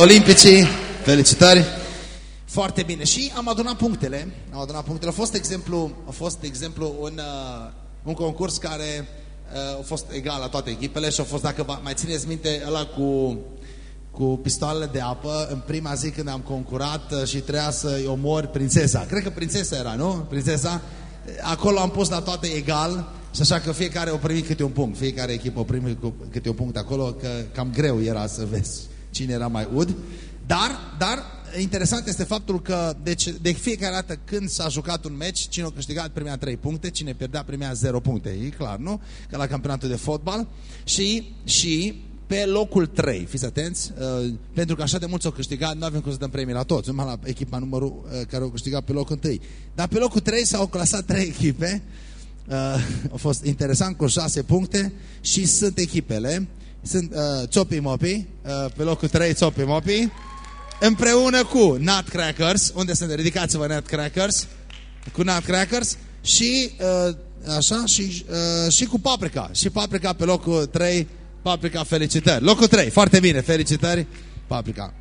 olimpicii, felicitări! Foarte bine. Și am adunat punctele. Am adunat punctele. A fost exemplu, a fost exemplu un, uh, un concurs care uh, a fost egal la toate echipele și a fost, dacă mai țineți minte, ăla cu, cu pistoalele de apă, în prima zi când am concurat uh, și trebuia să-i omor prințesa. Cred că prințesa era, nu? Prințesa. Acolo am pus la toate egal și așa că fiecare o primit câte un punct. Fiecare echipă o primit câte un punct acolo, că cam greu era să vezi cine era mai ud. Dar, dar, interesant este faptul că deci, de fiecare dată când s-a jucat un meci, cine a câștigat primea 3 puncte, cine pierdea primea 0 puncte. E clar, nu? Ca la campionatul de fotbal. Și, și pe locul 3, fiți atenți, uh, pentru că așa de mulți au câștigat, nu avem cum să dăm premii la toți, numai la echipa numărul uh, care au câștigat pe locul 1. Dar pe locul 3 s-au clasat 3 echipe, uh, a fost interesant cu 6 puncte și sunt echipele, sunt uh, Chopi Mopi, uh, pe locul 3 Chopi Mopi, împreună cu Nutcrackers, unde sunt, ridicați-vă Nutcrackers, cu Nutcrackers și uh, așa și, uh, și cu Paprika, și Paprika pe locul 3 Paprika, felicitări. Locul 3, foarte bine, felicitări, Paprika.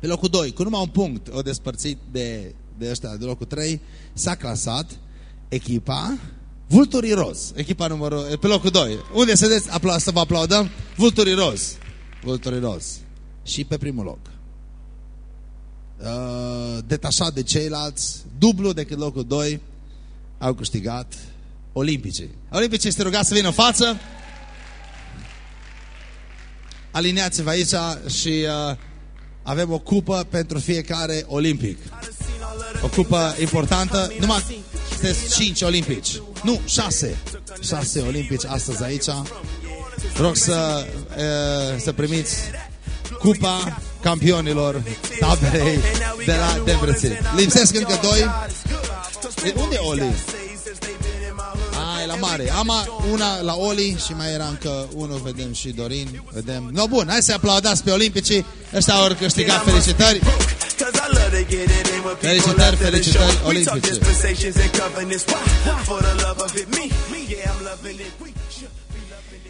Pe locul 2, cu numai un punct, o despărțit de, de ăștia de locul 3, s-a clasat echipa Vulturii Roz. Echipa numărul, pe locul 2. Unde să, apla, să vă aplaudăm? Vulturii Roz. Vulturii Roz. Și pe primul loc. Uh, detașat de ceilalți, dublu decât locul 2, au câștigat olimpicii. Olimpicii este rugat să vină în față. Aliniați-vă aici și uh, avem o cupă pentru fiecare olimpic. O cupă importantă. Numai sunteți 5 olimpici. Nu, 6. 6 olimpici astăzi aici. Rog să, uh, să primiți cupa campionilor taberei de la Debrețin. Lipsesc încă doi. Unde e Oli? la mare. Am una la Oli și mai era încă unul, vedem și Dorin, vedem. No, bun, hai să aplaudați pe olimpicii. Ăștia au câștigat felicitări. Felicitări, felicitări olimpice.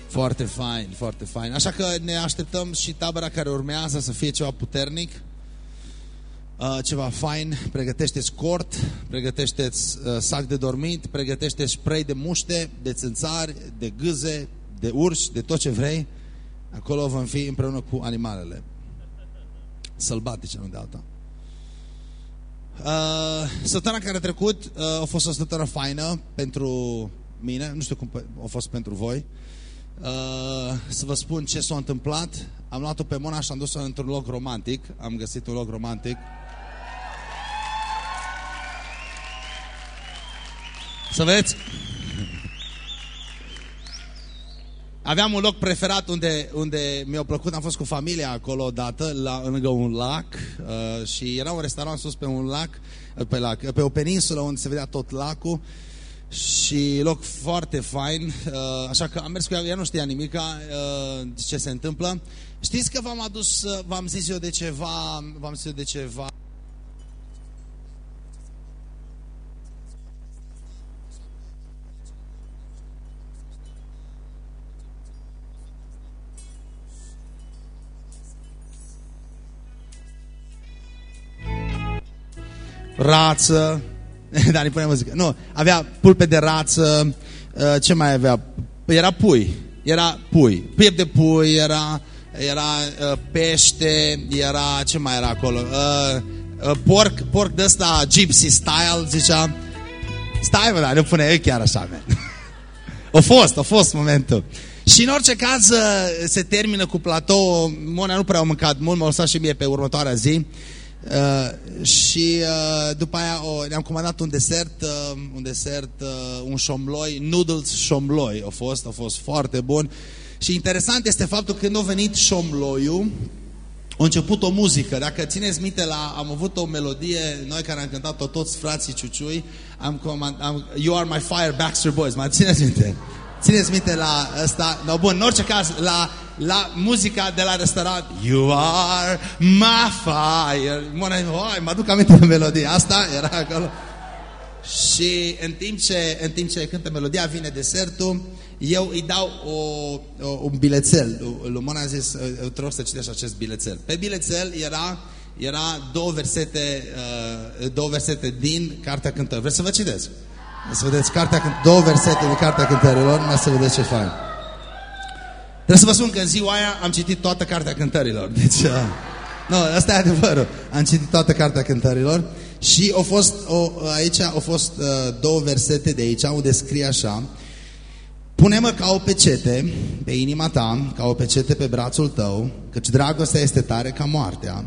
Foarte fain, foarte fain. Așa că ne așteptăm și tabăra care urmează să fie ceva puternic uh, ceva fain, pregătește-ți cort, pregătește-ți uh, sac de dormit, pregătește spray de muște, de țânțari, de gâze, de urși, de tot ce vrei. Acolo vom fi împreună cu animalele. Sălbatice, nu de alta. Uh, săptămâna care a trecut uh, a fost o săptămână faină pentru mine, nu știu cum a fost pentru voi. Uh, să vă spun ce s-a întâmplat. Am luat-o pe Mona și am dus-o într-un loc romantic. Am găsit un loc romantic. Să vedeți? Aveam un loc preferat unde, unde mi-a plăcut, am fost cu familia acolo odată, la, lângă un lac uh, și era un restaurant sus pe un lac, pe, lac, pe o peninsulă unde se vedea tot lacul și loc foarte fain, uh, așa că am mers cu ea, ea nu știa nimica uh, ce se întâmplă. Știți că v-am adus, uh, v-am zis eu de ceva, v-am zis eu de ceva rață, da, ne punem muzică. Nu, avea pulpe de rață, uh, ce mai avea? Era pui, era pui, piept de pui, era, era uh, pește, era, ce mai era acolo? Uh, porc, porc de ăsta gypsy style, zicea. Stai, mă, da, nu pune eu chiar așa, man. A fost, a fost momentul. Și în orice caz se termină cu platou, Mona nu prea a mâncat mult, m-a lăsat și mie pe următoarea zi. Uh, și uh, după aia oh, ne-am comandat un desert, uh, un desert, uh, un șomloi, noodles șomloi. A fost, a fost foarte bun. Și interesant este faptul că când a venit șomloiul, a început o muzică. Dacă țineți minte, la, am avut o melodie, noi care am cântat-o toți frații Ciuciui, am, comand, am, You Are My Fire, Baxter Boys. Mai țineți minte? Țineți minte la ăsta? No, bun, în orice caz, la la muzica de la restaurant You are my fire Mă, oh, mă aduc aminte de melodia asta Era acolo Și în timp ce, în timp ce cântă melodia Vine desertul eu îi dau o, o, un bilețel. Lui Mona a zis, te rog să citești acest bilețel. Pe bilețel era, era două, versete, uh, două versete din Cartea Cântărilor. Vreți să vă citesc? Să vedeți cartea, două versete din Cartea Cântărilor, mai să vedeți ce fain. Trebuie să vă spun că în ziua aia am citit toată Cartea Cântărilor. Deci, uh, nu, asta e adevărul. Am citit toată Cartea Cântărilor și au fost, o, aici au fost uh, două versete de aici unde scrie așa Pune-mă ca o pecete pe inima ta, ca o pecete pe brațul tău, căci dragostea este tare ca moartea.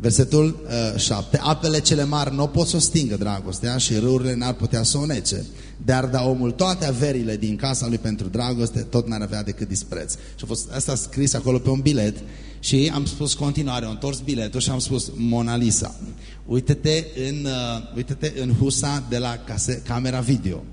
Versetul uh, 7. Apele cele mari nu pot să o stingă dragostea și râurile n-ar putea să o nece. Dar da omul toate averile din casa lui pentru dragoste, tot n-ar avea decât dispreț. Și a fost asta scris acolo pe un bilet și am spus continuare, am întors biletul și am spus Mona Lisa, uite-te în, uh, uite în husa de la case, camera video.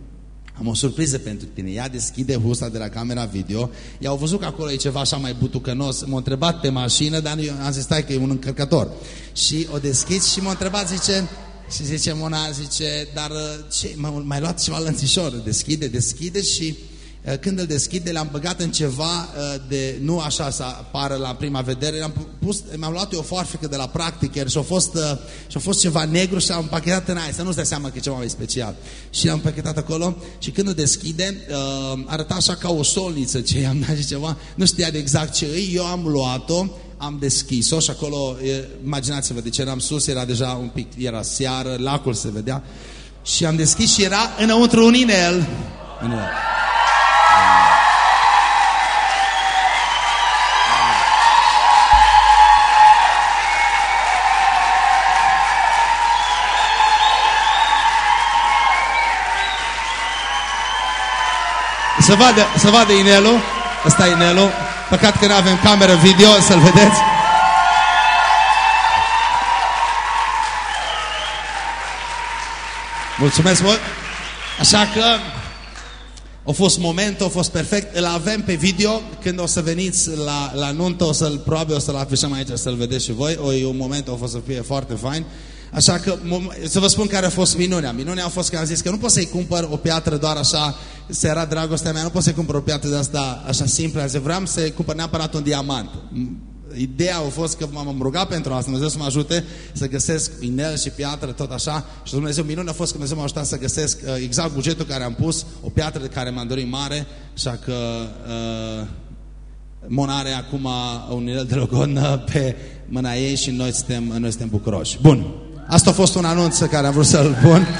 Am o surpriză pentru tine. Ea deschide husa de la camera video. I-au văzut că acolo e ceva așa mai butucănos. M-a întrebat pe mașină, dar eu am zis, stai că e un încărcător. Și o deschid și m-a întrebat, zice, și zice Mona, zice, dar uh, ce, mai luat ceva lănțișor. Deschide, deschide și Eh, când îl deschide, le-am băgat în ceva eh, de, nu așa să apară la prima vedere, am pus, mi-am luat eu o foarfecă de la practică și a fost, eh, și a fost ceva negru și am împachetat în aia, să nu-ți dai seama că e ceva mai special. Și l-am împachetat acolo și când îl deschide, arăta așa ca o solniță ce i-am dat și ceva, nu știa de exact ce e, eu am luat-o, am deschis-o și acolo, imaginați-vă, de ce eram sus, era deja un pic, era seară, lacul se vedea, și am deschis și era înăuntru un inel. În inel. Să vadă, să vadă inelul. Ăsta e inelul. Păcat că nu avem cameră video să-l vedeți. Mulțumesc mult. Așa că a fost momentul, a fost perfect. Îl avem pe video. Când o să veniți la, la nuntă, o să-l probabil o să-l afișăm aici, să-l vedeți și voi. O, e un moment, a fost să fie foarte fain. Așa că să vă spun care a fost minunea. Minunea a fost că am zis că nu pot să-i cumpăr o piatră doar așa, se era dragostea mea, nu pot să-i cumpăr o piatră de asta așa simplă. Am zis, vreau să-i cumpăr neapărat un diamant. Ideea a fost că m-am rugat pentru asta, Dumnezeu să mă ajute să găsesc inel și piatră, tot așa. Și Dumnezeu, minunea a fost că Dumnezeu m-a ajutat să găsesc uh, exact bugetul care am pus, o piatră de care m-am dorit mare, așa că uh, Mon are acum un inel de logon pe mâna ei și noi suntem, noi suntem bucuroși. Bun. Asta a fost un anunț care am vrut să-l pun.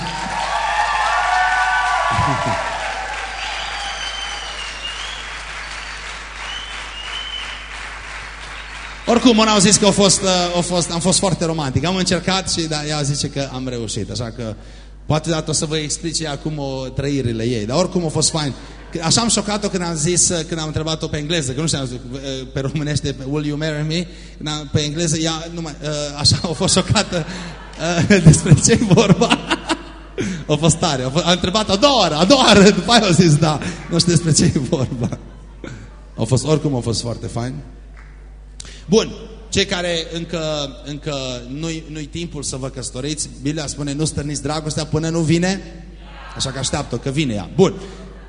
Oricum, n-au zis că a fost, a fost, am fost foarte romantic. Am încercat și da, ea zice că am reușit. Așa că poate dată o să vă explice acum o trăirile ei. Dar oricum a fost fain. Așa am șocat-o când am zis, când am întrebat-o pe engleză, că nu știam pe românește, will you marry me? Pe engleză, ea, numai, așa a fost șocată despre ce e vorba. a fost tare. A, fost, a întrebat a doua oară, a doua oară, după aia a zis da. Nu știu despre ce e vorba. A fost, oricum a fost foarte fain. Bun, cei care încă, încă nu-i nu timpul să vă căsătoriți, Biblia spune nu stărniți dragostea până nu vine, așa că așteaptă că vine ea. Bun.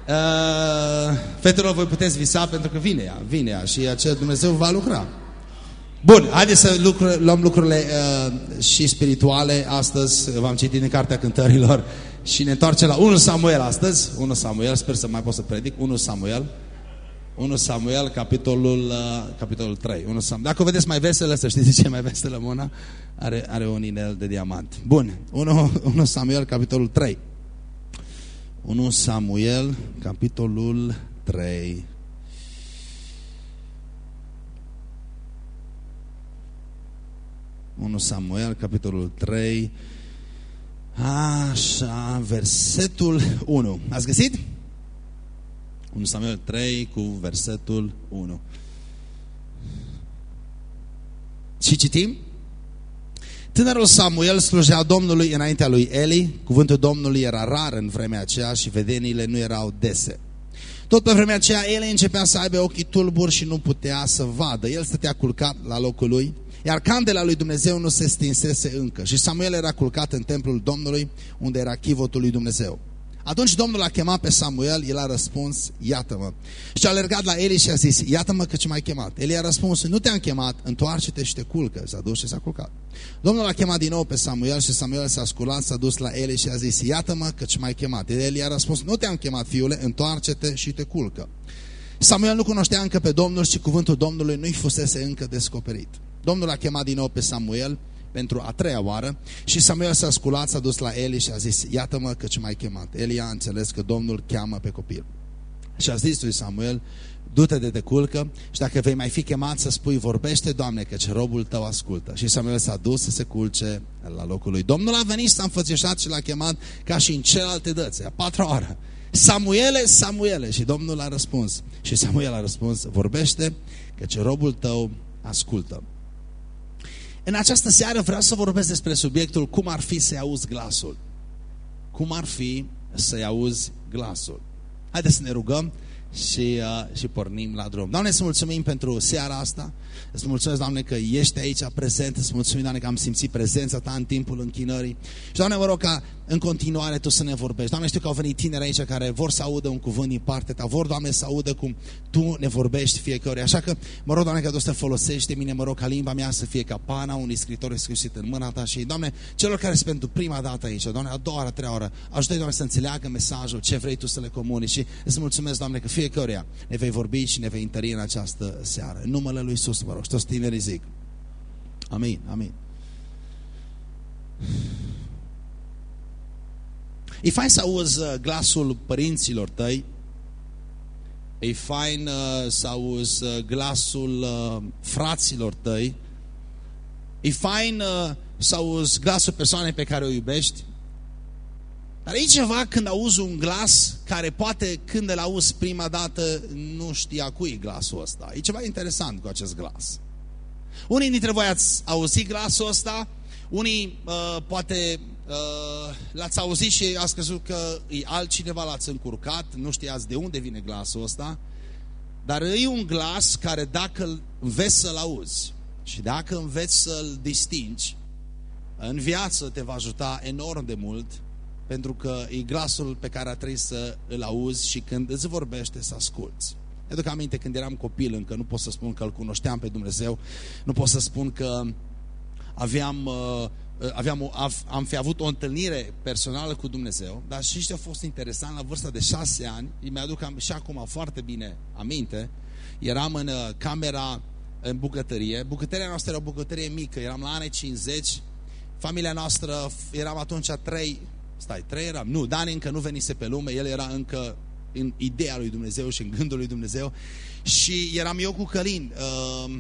Uh, fetelor, voi puteți visa pentru că vine ea, vine ea și acel Dumnezeu va lucra. Bun, haideți să lucru, luăm lucrurile uh, și spirituale astăzi. V-am citit în Cartea Cântărilor și ne întoarcem la 1 Samuel astăzi. 1 Samuel, sper să mai pot să predic. 1 Samuel. 1 Samuel, capitolul, uh, capitolul 3. 1 Samuel. Dacă o vedeți mai veselă, să știți ce e mai veselă Mona, are, are un inel de diamant. Bun, 1, 1 Samuel, capitolul 3. 1 Samuel, capitolul 3. 1 Samuel, capitolul 3, așa, versetul 1. Ați găsit? 1 Samuel 3 cu versetul 1. Și citim? Tânărul Samuel slujea Domnului înaintea lui Eli, cuvântul Domnului era rar în vremea aceea și vedeniile nu erau dese. Tot pe vremea aceea Eli începea să aibă ochii tulburi și nu putea să vadă. El stătea culcat la locul lui iar candela lui Dumnezeu nu se stinsese încă și Samuel era culcat în templul Domnului, unde era chivotul lui Dumnezeu. Atunci Domnul a chemat pe Samuel, el a răspuns, iată-mă. Și a alergat la Eli și a zis, iată-mă că ce m-ai chemat. Eli a răspuns, nu te-am chemat, întoarce-te și te culcă. S-a dus și s-a culcat. Domnul a chemat din nou pe Samuel și Samuel s-a sculat, s-a dus la Eli și a zis, iată-mă că ce m-ai chemat. Eli a răspuns, nu te-am chemat, fiule, întoarce-te și te culcă. Samuel nu cunoștea încă pe Domnul și cuvântul Domnului nu-i fusese încă descoperit. Domnul a chemat din nou pe Samuel pentru a treia oară și Samuel s-a sculat, s-a dus la Eli și a zis, iată-mă că ce m-ai chemat. Eli a înțeles că Domnul cheamă pe copil. Și a zis lui Samuel, du-te de te culcă și dacă vei mai fi chemat să spui, vorbește, Doamne, că ce robul tău ascultă. Și Samuel s-a dus să se culce la locul lui. Domnul a venit, s-a înfățișat și l-a chemat ca și în celelalte dăți, a patra oară. Samuele, Samuele. Și Domnul a răspuns. Și Samuel a răspuns, vorbește, că ce robul tău ascultă. În această seară vreau să vorbesc despre subiectul cum ar fi să-i auzi glasul. Cum ar fi să-i auzi glasul. Haideți să ne rugăm și, uh, și pornim la drum. Doamne, să mulțumim pentru seara asta. Îți mulțumesc, Doamne, că ești aici prezent. Îți mulțumim, Doamne, că am simțit prezența Ta în timpul închinării. Și, Doamne, mă rog ca în continuare Tu să ne vorbești. Doamne, știu că au venit tineri aici care vor să audă un cuvânt din partea Ta. Vor, Doamne, să audă cum Tu ne vorbești fiecare. Așa că, mă rog, Doamne, că Tu să folosești de mine, mă rog, ca limba mea să fie ca pana unui scritor scris în mâna Ta. Și, Doamne, celor care sunt pentru prima dată aici, Doamne, a doua, a treia oră, ajută Doamne, să înțeleagă mesajul, ce vrei Tu să le comunici. Și îți mulțumesc, Doamne, că fiecare ne vei vorbi și ne vei întări în această seară. În numele Lui Iisus, mă rog, și toți tinerii zic. Amin, amin. E fain să auzi uh, glasul părinților tăi, e fain uh, să auzi uh, glasul fraților tăi, e fain să auzi glasul persoanei pe care o iubești, dar e ceva când auzi un glas care poate când îl auzi prima dată nu știa cui glasul ăsta. E ceva interesant cu acest glas. Unii dintre voi ați auzit glasul ăsta, unii uh, poate uh, l-ați auzit și ați crezut că e altcineva, l-ați încurcat, nu știați de unde vine glasul ăsta, dar e un glas care dacă înveți să-l auzi și dacă înveți să-l distingi, în viață te va ajuta enorm de mult pentru că e glasul pe care a trebuit să îl auzi și când îți vorbește să asculți. Ne duc aminte când eram copil încă, nu pot să spun că îl cunoșteam pe Dumnezeu, nu pot să spun că aveam, uh, aveam am fi avut o întâlnire personală cu Dumnezeu, dar și ce a fost interesant, la vârsta de șase ani, îi mi-aduc și acum foarte bine aminte, eram în uh, camera în bucătărie, bucătăria noastră era o bucătărie mică, eram la anii 50, familia noastră, eram atunci trei, stai, trei eram, nu, Dani încă nu venise pe lume, el era încă în ideea lui Dumnezeu și în gândul lui Dumnezeu și eram eu cu Călin uh,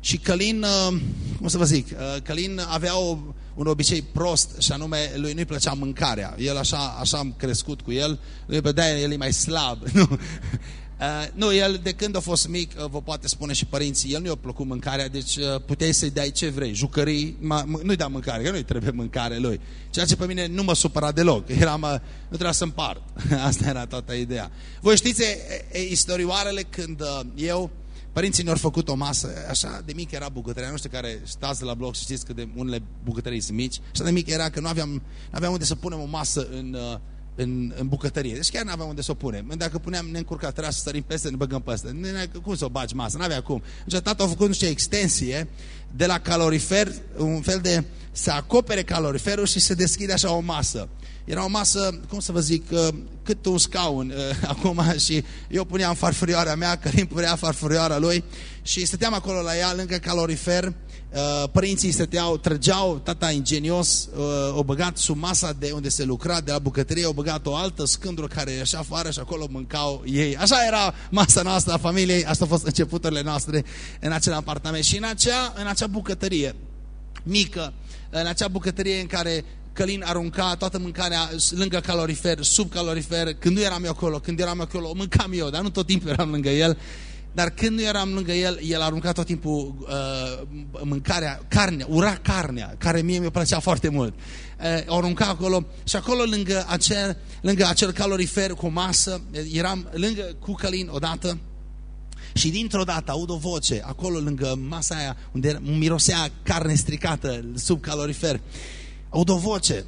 și Călin, uh, cum să vă zic, uh, Călin avea o, un obicei prost și anume lui nu-i plăcea mâncarea. El așa, așa am crescut cu el, lui pe de el e mai slab. Nu? Uh, nu, el de când a fost mic, uh, vă poate spune și părinții, el nu i-a plăcut mâncarea, deci uh, puteai să-i dai ce vrei, jucării, nu-i da mâncare, că nu-i trebuie mâncare lui. Ceea ce pe mine nu mă supăra deloc, Eram, uh, nu trebuia să împart. Asta era toată ideea. Voi știți e, e, istorioarele când uh, eu, părinții ne-au făcut o masă, așa de mic era bucătăria, nu știu care stați la bloc și știți că de unele bucătării sunt mici, așa de mic era că nu aveam, nu aveam unde să punem o masă în... Uh, în, în bucătărie. Deci chiar nu aveam unde să o punem. Dacă puneam neîncurcat, trebuia să sărim peste, ne băgăm peste. Cum să o bagi masă? N-avea cum. Deci tata a făcut niște extensie de la calorifer, un fel de să acopere caloriferul și să deschide așa o masă. Era o masă, cum să vă zic, uh, cât un scaun uh, acum și eu puneam farfurioara mea, Călim punea farfurioara lui și stăteam acolo la ea, lângă calorifer Uh, părinții stăteau, trăgeau, tata ingenios, uh, o băgat sub masa de unde se lucra, de la bucătărie, o băgat o altă scândură care ieșea afară și acolo mâncau ei. Așa era masa noastră a familiei, asta au fost începuturile noastre în acel apartament. Și în acea, în acea bucătărie mică, în acea bucătărie în care Călin arunca toată mâncarea lângă calorifer, sub calorifer, când nu eram eu acolo, când eram eu acolo, mâncam eu, dar nu tot timpul eram lângă el. Dar când nu eram lângă el, el arunca tot timpul uh, mâncarea, carnea, ura carnea, care mie mi-a plăcea foarte mult. Uh, o arunca acolo și acolo lângă acel, lângă acel calorifer cu masă, eram lângă cu Călin odată și dintr-o dată aud o voce acolo lângă masa aia unde mirosea carne stricată sub calorifer. Aud o voce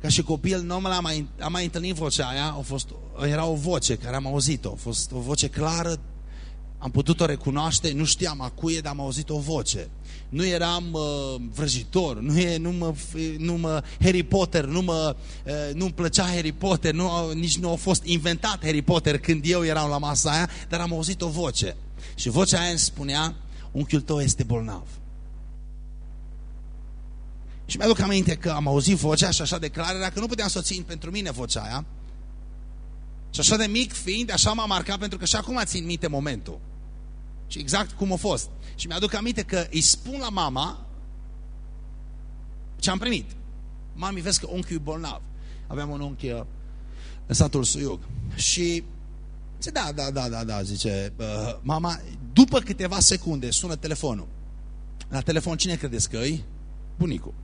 ca și copil, nu am mai, am mai întâlnit vocea aia, a fost, era o voce care am auzit-o, a fost o voce clară, am putut-o recunoaște, nu știam a cuie, dar am auzit o voce. Nu eram uh, vrăjitor, nu, e, nu, mă, nu mă Harry Potter, nu mă, uh, nu-mi plăcea Harry Potter, nu, nici nu a fost inventat Harry Potter când eu eram la masa aia, dar am auzit o voce. Și vocea aia îmi spunea, unchiul tău este bolnav. Și mi-aduc aminte că am auzit vocea și așa de clar era că nu puteam să o țin pentru mine vocea aia. Și așa de mic fiind, așa m-a marcat pentru că și acum țin minte momentul. Și exact cum a fost. Și mi-aduc aminte că îi spun la mama ce am primit. Mami, vezi că unchiul e bolnav. Aveam un unchi uh, în satul Suiug. Și zice, da, da, da, da, da, zice, uh, mama, după câteva secunde sună telefonul. La telefon cine credeți că e? Bunicul.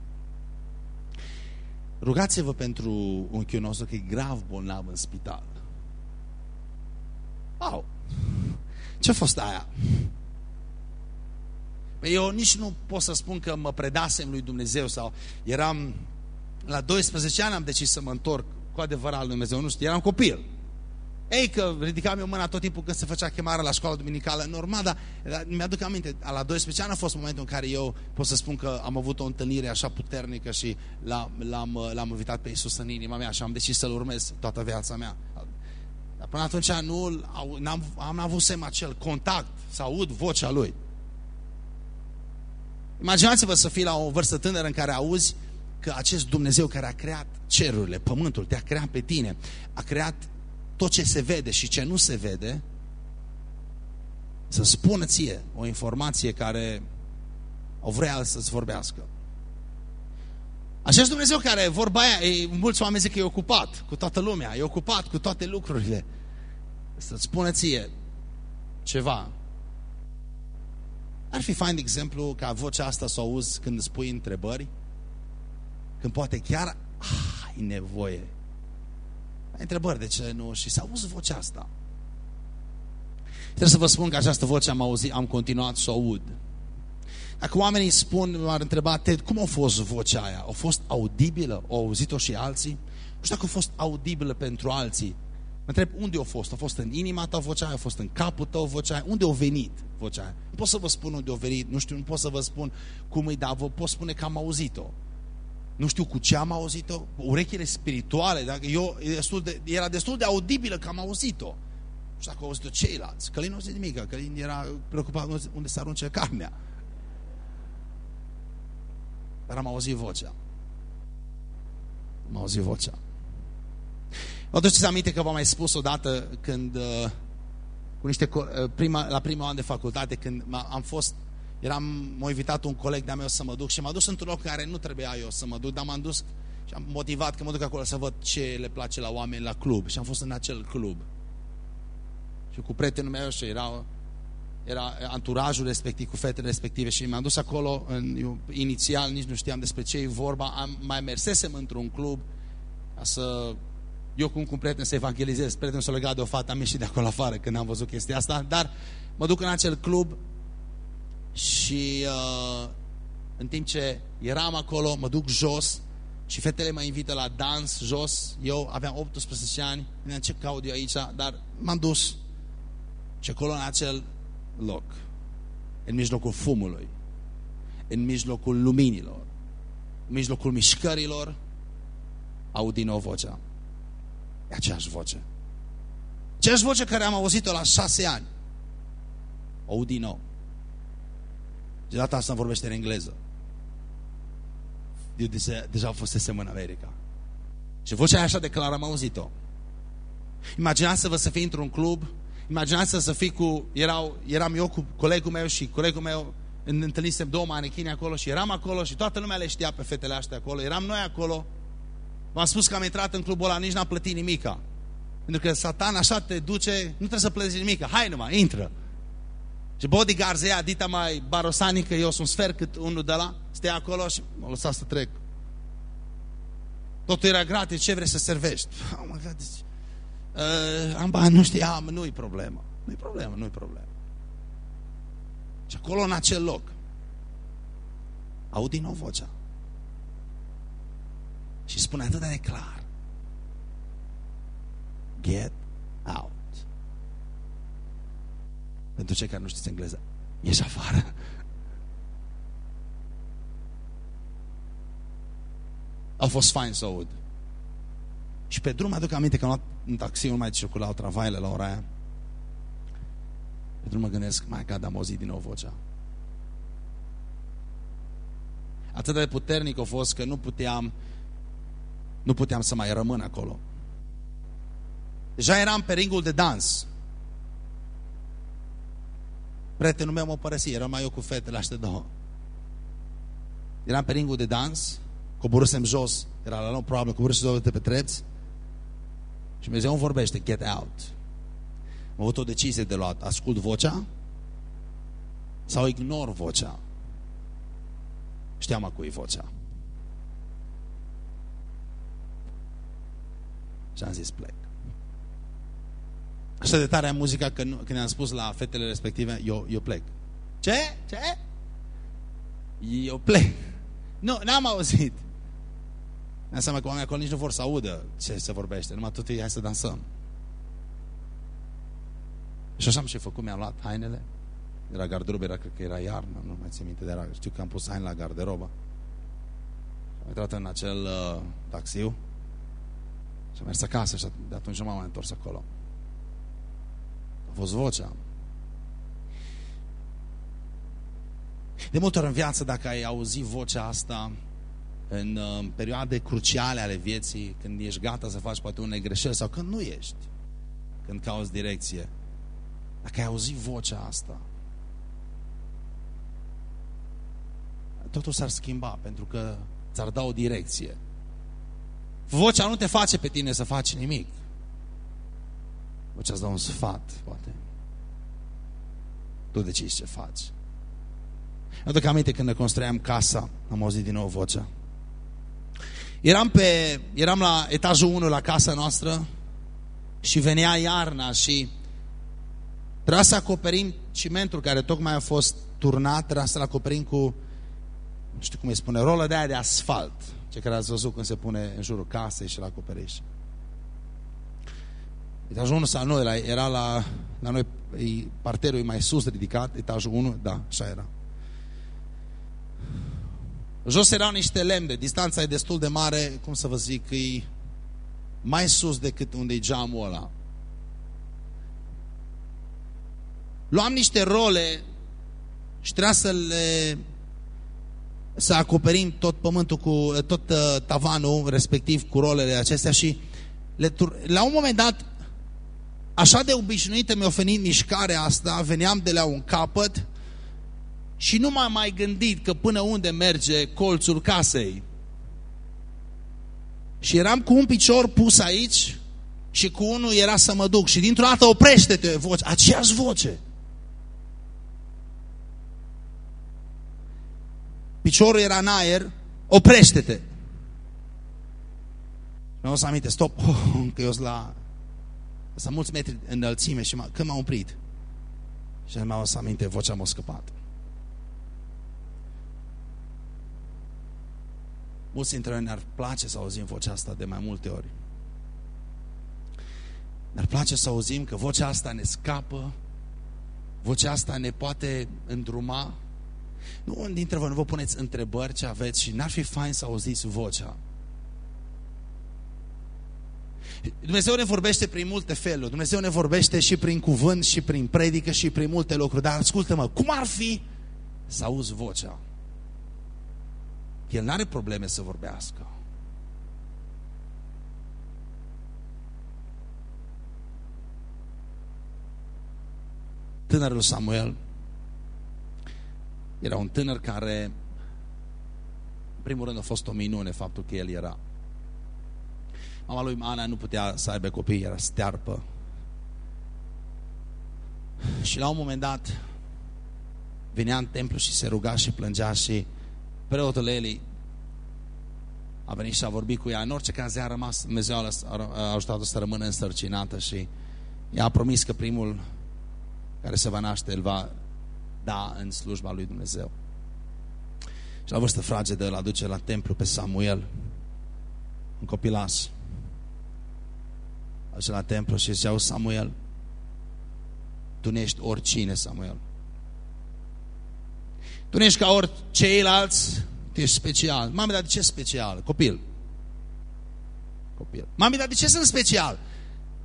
Rugați-vă pentru unchiul nostru că e grav bolnav în spital. Au! Ce a fost aia? Păi eu nici nu pot să spun că mă predasem lui Dumnezeu sau eram... La 12 ani am decis să mă întorc cu adevărat lui Dumnezeu, nu știu, eram copil. Ei, că ridicam eu mâna tot timpul când se făcea chemarea la școala duminicală, normal, dar mi-aduc aminte, la 12 ani a fost momentul în care eu pot să spun că am avut o întâlnire așa puternică și l-am invitat pe Iisus în inima mea și am decis să-L urmez toată viața mea. Dar până atunci nu am am avut sem acel contact, să aud vocea Lui. Imaginați-vă să fii la o vârstă tânără în care auzi că acest Dumnezeu care a creat cerurile, pământul, te-a creat pe tine, a creat tot ce se vede și ce nu se vede, să spună ție o informație care o vrea să-ți vorbească. Acest Dumnezeu care, vorba aia, e, mulți oameni zic că e ocupat cu toată lumea, e ocupat cu toate lucrurile. Să-ți spună ție ceva. Ar fi fain, de exemplu, ca vocea asta să o auzi când îți pui întrebări, când poate chiar ah, ai nevoie. Ai întrebări, de ce nu? Și să auzi vocea asta. Trebuie să vă spun că această voce am auzit, am continuat să o aud. Dacă oamenii spun, m-ar întreba, Ted, cum a fost vocea aia? A fost audibilă? Au auzit-o și alții? Nu știu dacă a fost audibilă pentru alții. Mă întreb, unde a fost? A fost în inima ta vocea aia? A fost în capul tău vocea aia? Unde a venit vocea aia? Nu pot să vă spun unde a venit, nu știu, nu pot să vă spun cum e, dar vă pot spune că am auzit-o. Nu știu cu ce am auzit-o, urechile spirituale, dacă eu destul de, era destul de audibilă că am auzit-o. Nu știu dacă au auzit-o ceilalți. Călin nu auzit nimic, Călin era preocupat unde să arunce carnea. Dar am auzit vocea. Am auzit vocea. Vă aduceți aminte că v-am mai spus odată când, uh, cu niște, uh, prima, la prima an de facultate, când am fost, eram, m-a invitat un coleg de-a meu să mă duc și m-a dus într-un loc care nu trebuia eu să mă duc, dar m-am dus și am motivat că mă duc acolo să văd ce le place la oameni la club și am fost în acel club. Și cu prietenul meu și erau era anturajul respectiv cu fetele respective și m-am dus acolo, în, eu, inițial nici nu știam despre ce e vorba, am, mai mersesem într-un club ca să, eu cum cu un prieten să evangelizez, prietenul s-a legat de o fată, am ieșit de acolo afară când am văzut chestia asta, dar mă duc în acel club și uh, în timp ce eram acolo, mă duc jos și fetele mă invită la dans jos, eu aveam 18 ani, ce caut eu aici, dar m-am dus. Și acolo în acel loc, în mijlocul fumului, în mijlocul luminilor, în mijlocul mișcărilor, aud din nou vocea. E aceeași voce. Aceeași voce care am auzit-o la șase ani. O aud din nou. De data asta îmi vorbește în engleză. Eu deja, deja fusesem în America. Și vocea aia așa de clar am auzit-o. Imaginați-vă să fii într-un club Imaginați să fii cu, erau, eram eu cu colegul meu și colegul meu întâlnisem două manechini acolo și eram acolo și toată lumea le știa pe fetele astea acolo. Eram noi acolo. V-am spus că am intrat în clubul ăla, nici n-am plătit nimica. Pentru că satan așa te duce, nu trebuie să plătești nimica. Hai numai, intră. Și bodyguards ea, dita mai barosani, că eu sunt sfer cât unul de la, stea acolo și m-a lăsat să trec. Totul era gratis, ce vrei să servești? Oh my God, uh, am bani, nu știam, nu-i problemă. Nu-i problemă, nu-i problemă. Și acolo, în acel loc, aud din nou vocea. Și spune atât de clar. Get out. Pentru cei care nu știți engleză, ieși afară. A fost fain să aud. Și pe drum aduc aminte că am luat un taxi, nu mai circulau travaile la ora aia. Pe drum mă gândesc, mai ca am auzit din nou vocea. Atât de puternic a fost că nu puteam nu puteam să mai rămân acolo. Deja eram pe ringul de dans. Prietenul meu mă părăsi, eram mai eu cu fetele aștia două. Eram pe ringul de dans, coborâsem jos, era la nou problem, coborâsem de pe trepți și Dumnezeu îmi vorbește, get out. Am avut o decizie de luat, ascult vocea sau ignor vocea. Știam a cui vocea. Și am zis plec. Așa de tare am muzica că nu, când am spus la fetele respective, eu, eu plec. Ce? Ce? Eu plec. Nu, n-am auzit. Înseamnă că oamenii acolo nici nu vor să audă ce se vorbește. Numai tot e, hai să dansăm. Și așa am și făcut, mi-am luat hainele. Era garderobă, era, cred că era iarnă, nu mai țin minte de era. Știu că am pus haine la garderobă. Am intrat în acel uh, taxiu și am mers acasă și de atunci nu m-am mai întors acolo. A fost vocea. De multe ori în viață, dacă ai auzit vocea asta, în uh, perioade cruciale ale vieții, când ești gata să faci poate unei greșeli sau când nu ești, când cauți direcție, dacă ai auzit vocea asta, totul s-ar schimba pentru că ți-ar da o direcție. Vocea nu te face pe tine să faci nimic. Vocea îți dă un sfat, poate. Tu decizi ce faci. Eu aduc aminte când ne construiam casa, am auzit din nou vocea. Eram, pe, eram la etajul 1 la casa noastră și venea iarna și trebuia să acoperim cimentul care tocmai a fost turnat, trebuia să-l acoperim cu, nu știu cum îi spune, rolă de aia de asfalt. Ce care ați văzut când se pune în jurul casei și la acoperiș. Etajul 1 sau nu, era, era la, la noi, parterul e mai sus ridicat, etajul 1, da, așa era. Jos erau niște lemne, distanța e destul de mare, cum să vă zic, e mai sus decât unde e geamul ăla. Luam niște role și trebuia să le să acoperim tot pământul cu tot uh, tavanul respectiv cu rolele acestea și le la un moment dat așa de obișnuită mi-a venit mișcarea asta, veneam de la un capăt și nu m-am mai gândit că până unde merge colțul casei. Și eram cu un picior pus aici și cu unul era să mă duc. Și dintr-o dată oprește-te voce, aceeași voce. Piciorul era în aer, oprește-te. Mi-am să aminte, stop, oh, că eu sunt la... Sunt mulți metri înălțime și când m-am oprit. Și mi-am să aminte, vocea m-a scăpat. Mulți dintre noi ne-ar place să auzim vocea asta de mai multe ori. Ne-ar place să auzim că vocea asta ne scapă, vocea asta ne poate îndruma. Nu dintre voi nu vă puneți întrebări ce aveți și n-ar fi fain să auziți vocea. Dumnezeu ne vorbește prin multe feluri. Dumnezeu ne vorbește și prin cuvânt, și prin predică, și prin multe lucruri. Dar ascultă-mă, cum ar fi să auzi vocea? El nu are probleme să vorbească. Tânărul Samuel era un tânăr care, în primul rând, a fost o minune faptul că el era. Mama lui Ana nu putea să aibă copii, era stearpă. Și la un moment dat venea în templu și se ruga și plângea și preotul Eli a venit și a vorbit cu ea. În orice caz, ea a rămas, Dumnezeu a ajutat-o să rămână însărcinată și ea a promis că primul care se va naște, îl va da în slujba lui Dumnezeu. Și la vârstă fragedă îl aduce la templu pe Samuel. un copilas. Așa la templu și ziceau, Samuel, tu nu ești oricine, Samuel. Tu nu ești ca ori ceilalți, tu ești special. Mami, dar de ce special? Copil. Copil. Mami, dar de ce sunt special?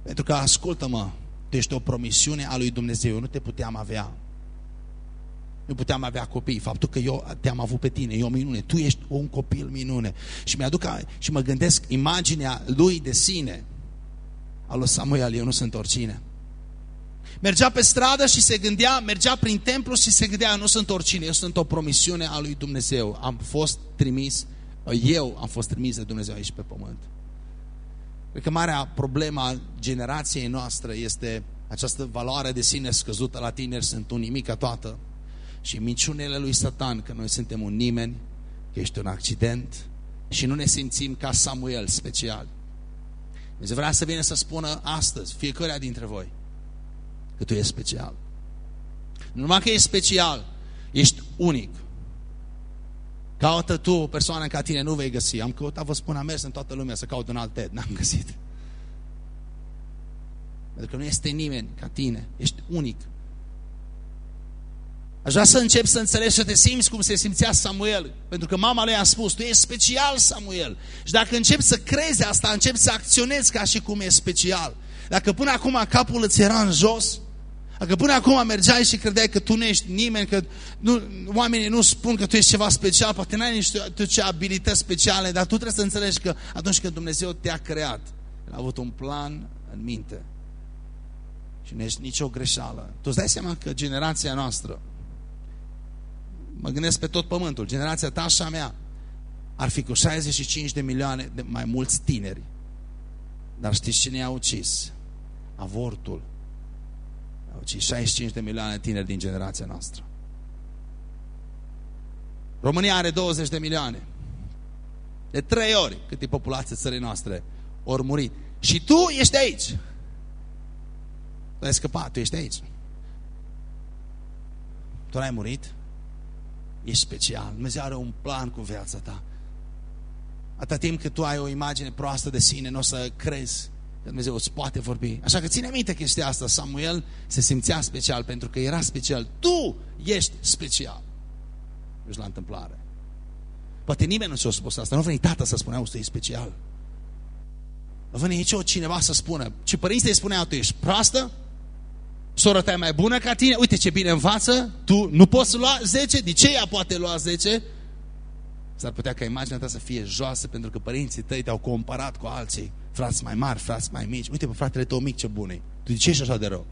Pentru că, ascultă-mă, tu ești o promisiune a lui Dumnezeu. Eu nu te puteam avea. Nu puteam avea copii. Faptul că eu te-am avut pe tine, e o minune. Tu ești un copil minune. Și mi-aduc și mă gândesc imaginea lui de sine. Al lui Samuel, eu nu sunt oricine. Mergea pe stradă și se gândea, mergea prin templu și se gândea, nu sunt oricine, eu sunt o promisiune a lui Dumnezeu. Am fost trimis, eu am fost trimis de Dumnezeu aici pe pământ. Cred că marea problemă a generației noastre este această valoare de sine scăzută la tineri, sunt un nimic toată. Și minciunile lui Satan, că noi suntem un nimeni, că ești un accident și nu ne simțim ca Samuel special. Dumnezeu vrea să vină să spună astăzi, fiecare dintre voi, că tu ești special. Nu numai că ești special, ești unic. Caută tu o persoană ca tine, nu vei găsi. Am căutat, vă spun, am mers în toată lumea să caut un alt TED, n-am găsit. Pentru că nu este nimeni ca tine, ești unic. Aș vrea să încep să înțelegi să te simți cum se simțea Samuel. Pentru că mama lui a spus, tu ești special, Samuel. Și dacă începi să crezi asta, începi să acționezi ca și cum e special. Dacă până acum capul îți era în jos, dacă până acum mergeai și credeai că tu nu ești nimeni, că nu, oamenii nu spun că tu ești ceva special, poate n-ai niște ce abilități speciale, dar tu trebuie să înțelegi că atunci când Dumnezeu te-a creat, El a avut un plan în minte. Și nu ești nicio greșeală. Tu îți dai seama că generația noastră, mă gândesc pe tot pământul, generația ta și a mea, ar fi cu 65 de milioane de mai mulți tineri. Dar știți cine i-a ucis? Avortul ci 65 de milioane de tineri din generația noastră. România are 20 de milioane. De trei ori cât e populația țării noastre ori murit. Și tu ești aici. Tu ai scăpat, tu ești aici. Tu n-ai murit? Ești special. Dumnezeu are un plan cu viața ta. Atâta timp cât tu ai o imagine proastă de sine, nu o să crezi Dumnezeu îți poate vorbi. Așa că ține minte chestia asta. Samuel se simțea special pentru că era special. Tu ești special. Ești la întâmplare. Poate nimeni nu ți-a spus asta. Nu veni tata să spunea, tu ești special. Nu veni nici cineva să spună. Ce părinții îi spuneau, tu ești proastă? Sora ta e mai bună ca tine? Uite ce bine învață. Tu nu poți lua 10? De ce ea poate lua 10? S-ar putea ca imaginea ta să fie joasă pentru că părinții tăi te-au comparat cu alții frați mai mari, frați mai mici. Uite pe fratele tău mic ce bun e. Tu de ce ești așa de rău?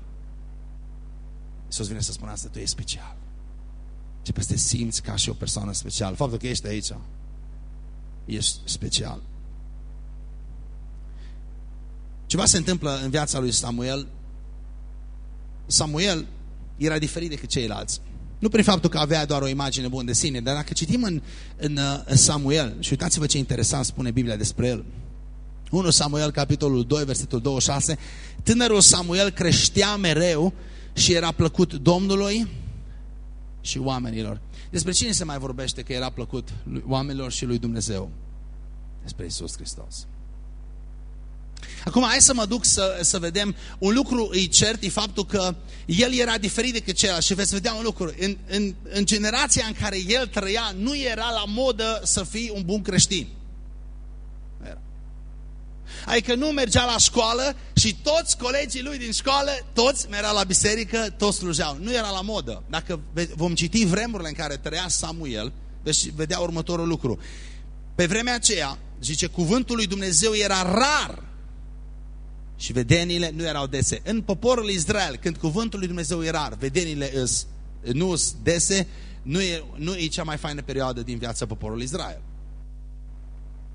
Iisus vine să spună asta, tu ești special. Ce peste simți ca și o persoană specială. Faptul că ești aici, ești special. Ceva se întâmplă în viața lui Samuel. Samuel era diferit decât ceilalți. Nu prin faptul că avea doar o imagine bună de sine, dar dacă citim în, în, în Samuel, și uitați-vă ce interesant spune Biblia despre el, 1 Samuel, capitolul 2, versetul 26, tânărul Samuel creștea mereu și era plăcut Domnului și oamenilor. Despre cine se mai vorbește că era plăcut oamenilor și lui Dumnezeu? Despre Isus Hristos. Acum, hai să mă duc să, să vedem. Un lucru îi cert e faptul că el era diferit decât ceilalți și veți vedea un lucru. În, în, în generația în care el trăia, nu era la modă să fii un bun creștin. Adică nu mergea la școală și toți colegii lui din școală, toți mergeau la biserică, toți slujeau. Nu era la modă. Dacă vom citi vremurile în care trăia Samuel, veți vedea următorul lucru. Pe vremea aceea, zice, cuvântul lui Dumnezeu era rar și vedenile nu erau dese. În poporul Israel, când cuvântul lui Dumnezeu era rar, vedenile îs, nu sunt dese, nu e, nu e cea mai faină perioadă din viața poporului Israel.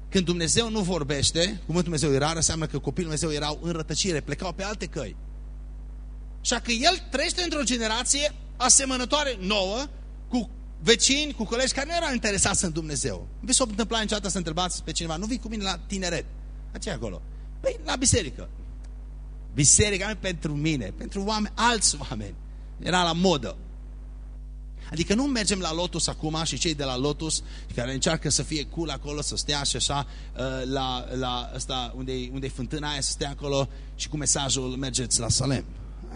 Când Dumnezeu nu vorbește, cuvântul Dumnezeu era, înseamnă că copiii Dumnezeu erau în rătăcire, plecau pe alte căi. Așa că el trăiește într-o generație asemănătoare nouă, cu vecini, cu colegi care nu erau interesați în Dumnezeu. Nu vi s-o întâmpla niciodată să întrebați pe cineva, nu vii cu mine la tineret. Ce acolo? Păi la biserică. Biserica nu pentru mine, pentru oameni, alți oameni. Era la modă. Adică nu mergem la Lotus acum și cei de la Lotus care încearcă să fie cool acolo, să stea și așa uh, la, la ăsta unde e unde fântâna aia, să stea acolo și cu mesajul mergeți la Salem.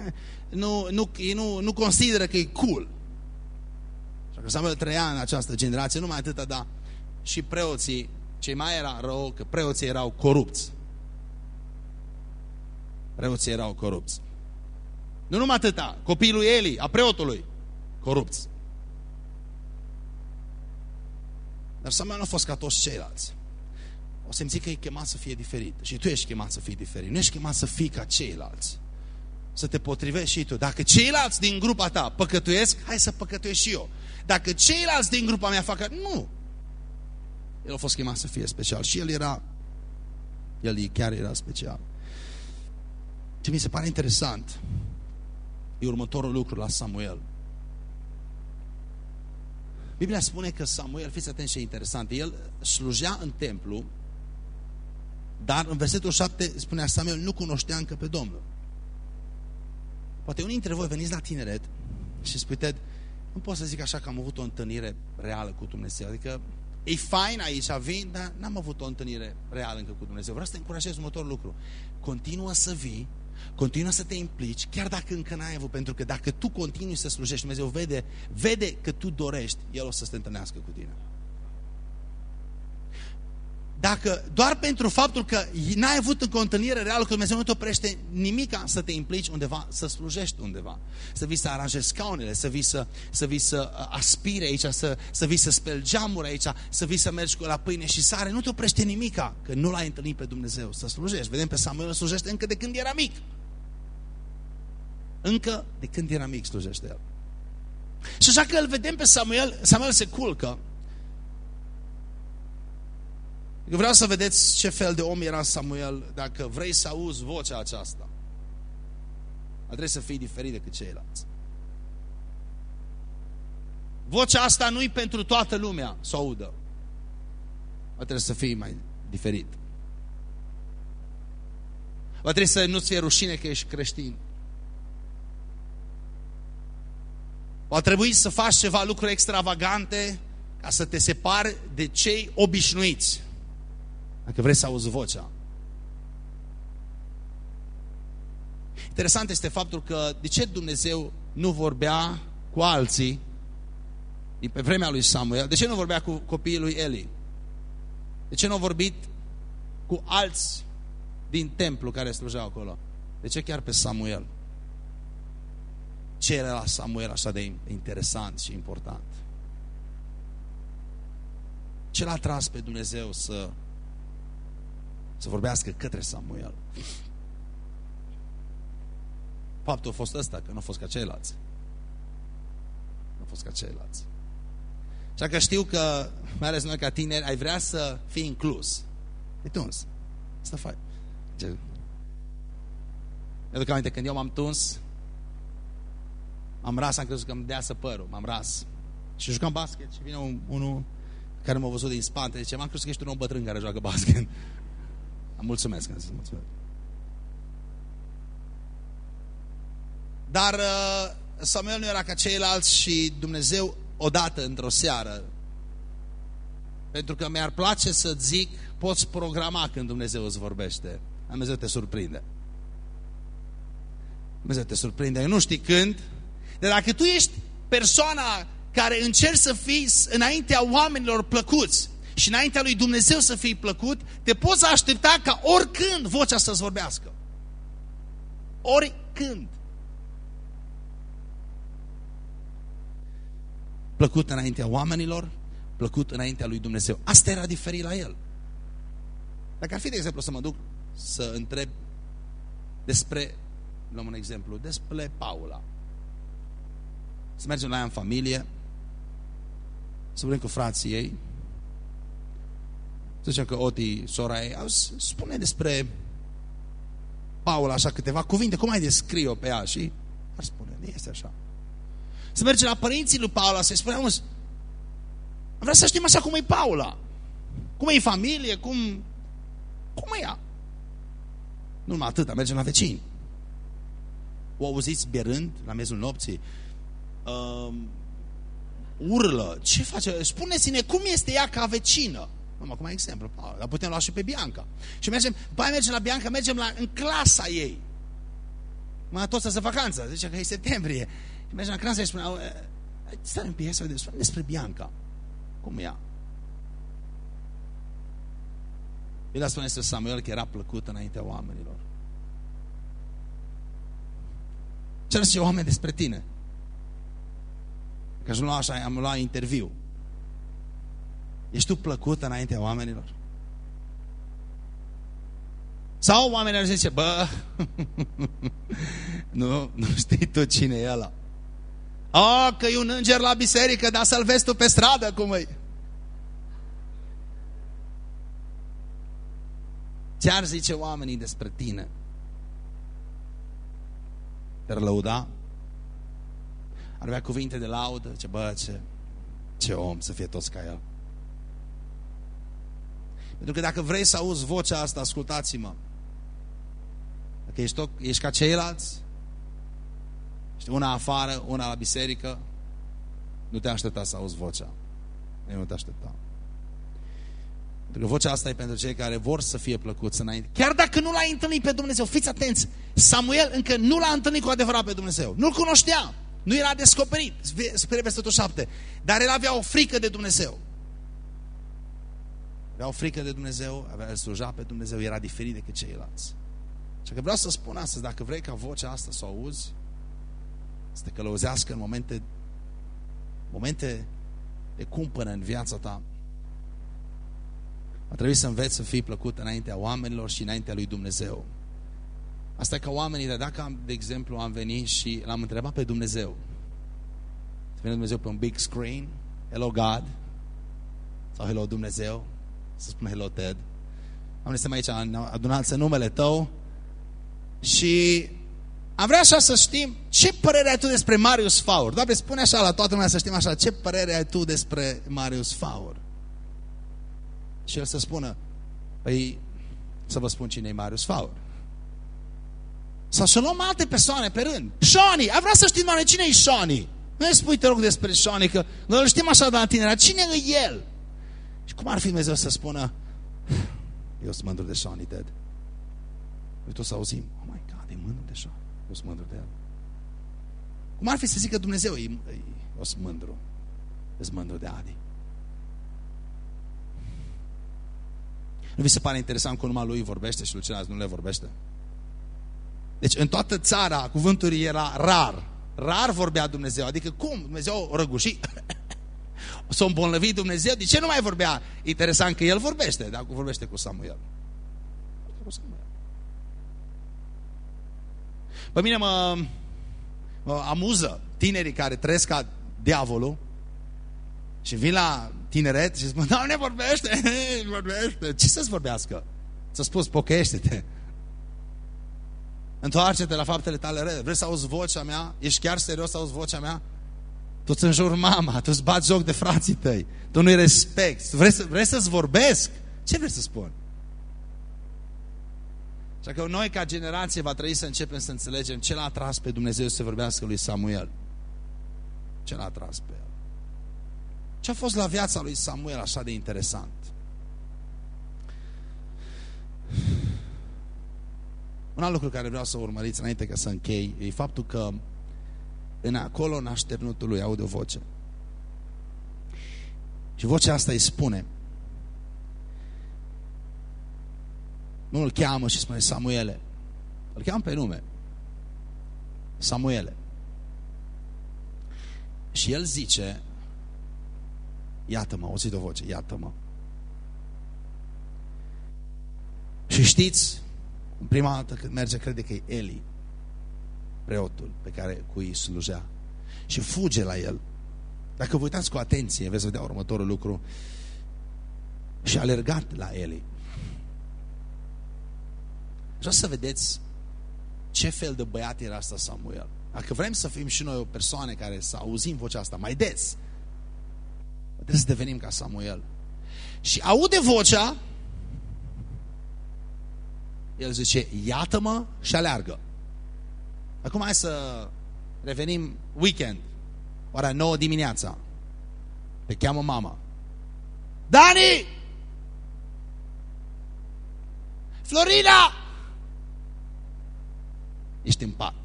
Eh, nu, nu, nu, nu consideră că e cool. Așa că Samuel trăia în această generație, numai atâta, dar și preoții, ce mai era rău, că preoții erau corupți. Preoții erau corupți. Nu numai atâta, copiii lui Eli, a preotului, corupți. Dar Samuel nu a fost ca toți ceilalți. O simți că e chemat să fie diferit. Și tu ești chemat să fii diferit. Nu ești chemat să fii ca ceilalți. Să te potrivești și tu. Dacă ceilalți din grupa ta păcătuiesc, hai să păcătuiesc și eu. Dacă ceilalți din grupa mea fac... Nu! El a fost chemat să fie special. Și el era... El chiar era special. Ce mi se pare interesant e următorul lucru la Samuel. Biblia spune că Samuel, fiți atenți și interesant, el slujea în templu, dar în versetul 7 spunea Samuel, nu cunoștea încă pe Domnul. Poate unii dintre voi veniți la tineret și spui, Ted, nu pot să zic așa că am avut o întâlnire reală cu Dumnezeu. Adică e fain aici, vin, dar n-am avut o întâlnire reală încă cu Dumnezeu. Vreau să te încurajez următorul lucru. Continuă să vii Continuă să te implici, chiar dacă încă n-ai avut, pentru că dacă tu continui să slujești, Dumnezeu vede, vede că tu dorești, El o să se întâlnească cu tine. Dacă doar pentru faptul că n-ai avut încă o întâlnire reală cu Dumnezeu, nu te oprește nimica să te implici undeva, să slujești undeva, să vii să aranjezi scaunele, să vii să, să, vii să uh, aspire aici, să, să vii să speli geamuri aici, să vii să mergi cu la pâine și sare, nu te oprește nimica, că nu l-ai întâlnit pe Dumnezeu să slujești. Vedem pe Samuel slujește încă de când era mic. Încă de când era mic slujește el. Și așa că îl vedem pe Samuel, Samuel se culcă. Eu vreau să vedeți ce fel de om era Samuel dacă vrei să auzi vocea aceasta. Trebuie să fii diferit decât ceilalți. Vocea asta nu-i pentru toată lumea să o audă. Trebuie să fii mai diferit. Va trebui să nu-ți fie rușine că ești creștin. Va trebui să faci ceva lucruri extravagante ca să te separi de cei obișnuiți. Dacă vrei să auzi vocea. Interesant este faptul că de ce Dumnezeu nu vorbea cu alții din pe vremea lui Samuel? De ce nu vorbea cu copiii lui Eli? De ce nu a vorbit cu alți din templu care slujeau acolo? De ce chiar pe Samuel? Ce era la Samuel așa de interesant și important? Ce l-a tras pe Dumnezeu să, să vorbească către Samuel? Faptul a fost ăsta, că nu a fost ca ceilalți. Nu a fost ca ceilalți. Așa că știu că, mai ales noi ca tineri, ai vrea să fii inclus. E tuns. Să faci. Mi-aduc aminte, când eu m-am tuns, am ras, am crezut că îmi deasă părul, m-am ras. Și jucam basket și vine un, unul care m-a văzut din spate, zice, m-am crezut că ești un om bătrân care joacă basket. Am mulțumesc, am zis, mulțumesc. Dar uh, Samuel nu era ca ceilalți și Dumnezeu odată într-o seară pentru că mi-ar place să zic poți programa când Dumnezeu îți vorbește. Dumnezeu te surprinde. Dumnezeu te surprinde. Nu știi când, dar dacă tu ești persoana care încerci să fii înaintea oamenilor plăcuți și înaintea lui Dumnezeu să fii plăcut, te poți aștepta ca oricând vocea să-ți vorbească. Oricând. Plăcut înaintea oamenilor, plăcut înaintea lui Dumnezeu. Asta era diferit la el. Dacă ar fi, de exemplu, să mă duc să întreb despre, luăm un exemplu, despre Paula. Să mergem la ea în familie, să vorbim cu frații ei, să zicem că Oti, sora ei, spune despre Paula așa câteva cuvinte, cum ai descrie-o pe ea și ar spune, nu este așa. Să mergem la părinții lui Paula să-i spunem, am vrea să știm așa cum e Paula. Cum e în familie, cum, cum e ea. Nu numai atât, mergem la vecini. O auziți berând la mezul nopții, urlă. Ce face? Spuneți-ne cum este ea ca vecină. Am acum exemplu, dar putem lua și pe Bianca. Și mergem, după aia mergem la Bianca, mergem la, în clasa ei. Mai toți să vacanță, zice că e septembrie. Și mergem la clasa ei și spune, stai un pic, să vedem, spune despre Bianca. Cum ea? El a spune despre Samuel că era plăcut înaintea oamenilor. Ce zice oameni despre tine? Că aș lua așa, am luat interviu. Ești tu plăcut înaintea oamenilor? Sau oamenii ar zice, bă, nu, nu știi tu cine e ăla. Oh, că e un înger la biserică, dar să-l vezi tu pe stradă cum e. Ce ar zice oamenii despre tine? Te-ar lăuda? Ar avea cuvinte de laudă? Ce bă, ce, ce om să fie toți ca el. Pentru că dacă vrei să auzi vocea asta, ascultați-mă. Dacă ești, tot, ești ca ceilalți, ești una afară, una la biserică, nu te aștepta să auzi vocea. Eu nu te aștepta. Pentru că vocea asta e pentru cei care vor să fie plăcuți înainte. Chiar dacă nu l-ai întâlnit pe Dumnezeu, fiți atenți, Samuel încă nu l-a întâlnit cu adevărat pe Dumnezeu. Nu-l cunoștea. Nu era descoperit. Spre versetul 7. Dar el avea o frică de Dumnezeu. Avea o frică de Dumnezeu, avea sluja pe Dumnezeu, era diferit decât ceilalți. Și că vreau să spun astăzi, dacă vrei ca vocea asta să o auzi, să te călăuzească în momente, momente de cumpănă în viața ta, a trebuit să înveți să fii plăcut înaintea oamenilor și înaintea lui Dumnezeu. Asta e ca oamenii, dar dacă, am, de exemplu, am venit și l-am întrebat pe Dumnezeu, să vine Dumnezeu pe un big screen, Hello God, sau Hello Dumnezeu, să spună Hello Ted. Am ne aici, adunat să numele tău și am vrea așa să știm ce părere ai tu despre Marius Faur. Doamne, spune așa la toată lumea să știm așa, ce părere ai tu despre Marius Faur? Și el să spună, păi, să vă spun cine e Marius Faur. Sau să luăm alte persoane pe rând. Shani, a vrea să știm, doamne, cine e Shani? Nu spui, te rog, despre Shani, că noi îl știm așa de la tine, cine e el? Și cum ar fi Dumnezeu să spună, eu sunt mândru de Shani, Ted. Uite, o să auzim, oh my God, e mândru de Shani, eu sunt mândru de el. Cum ar fi să zică Dumnezeu, eu sunt mândru, eu sunt mândru de Adi. Nu vi se pare interesant cum numai lui vorbește și lui celălalt nu le vorbește? Deci în toată țara cuvântul era rar. Rar vorbea Dumnezeu. Adică cum? Dumnezeu o răguși. S-a îmbolnăvit Dumnezeu. De ce nu mai vorbea? Interesant că el vorbește. Dacă vorbește cu Samuel. Cu Samuel. Pe mine mă, mă amuză tinerii care trăiesc ca diavolul și vin la tineret și spun, Doamne, vorbește, vorbește. Ce să-ți vorbească? Să spus, pocăiește-te. Întoarce-te la faptele tale rele. Vrei să auzi vocea mea? Ești chiar serios să auzi vocea mea? Tu îți înjuri mama, tu îți bați joc de frații tăi, tu nu-i respecti, vrei, să, vrei să-ți vorbesc? Ce vrei să spun? Așa că noi ca generație va trebui să începem să înțelegem ce l-a atras pe Dumnezeu să vorbească lui Samuel. Ce l-a atras pe el? Ce a fost la viața lui Samuel așa de interesant? Un alt lucru care vreau să urmăriți înainte ca să închei e faptul că în acolo în așternutul lui aude o voce. Și vocea asta îi spune nu îl cheamă și spune Samuele îl cheamă pe nume Samuele și el zice Iată-mă, auzit o voce, iată-mă. Și știți, în prima dată când merge, crede că e Eli, preotul pe care cu ei slujea. Și fuge la el. Dacă vă uitați cu atenție, veți vedea următorul lucru. Și a alergat la Eli. Vreau să vedeți ce fel de băiat era asta Samuel. Dacă vrem să fim și noi o persoană care să auzim vocea asta mai des, Trebuie să devenim ca Samuel. Și aude vocea, el zice, iată-mă și aleargă. Acum hai să revenim weekend, ora 9 dimineața. Te cheamă mama. Dani! Florina! Ești în pat.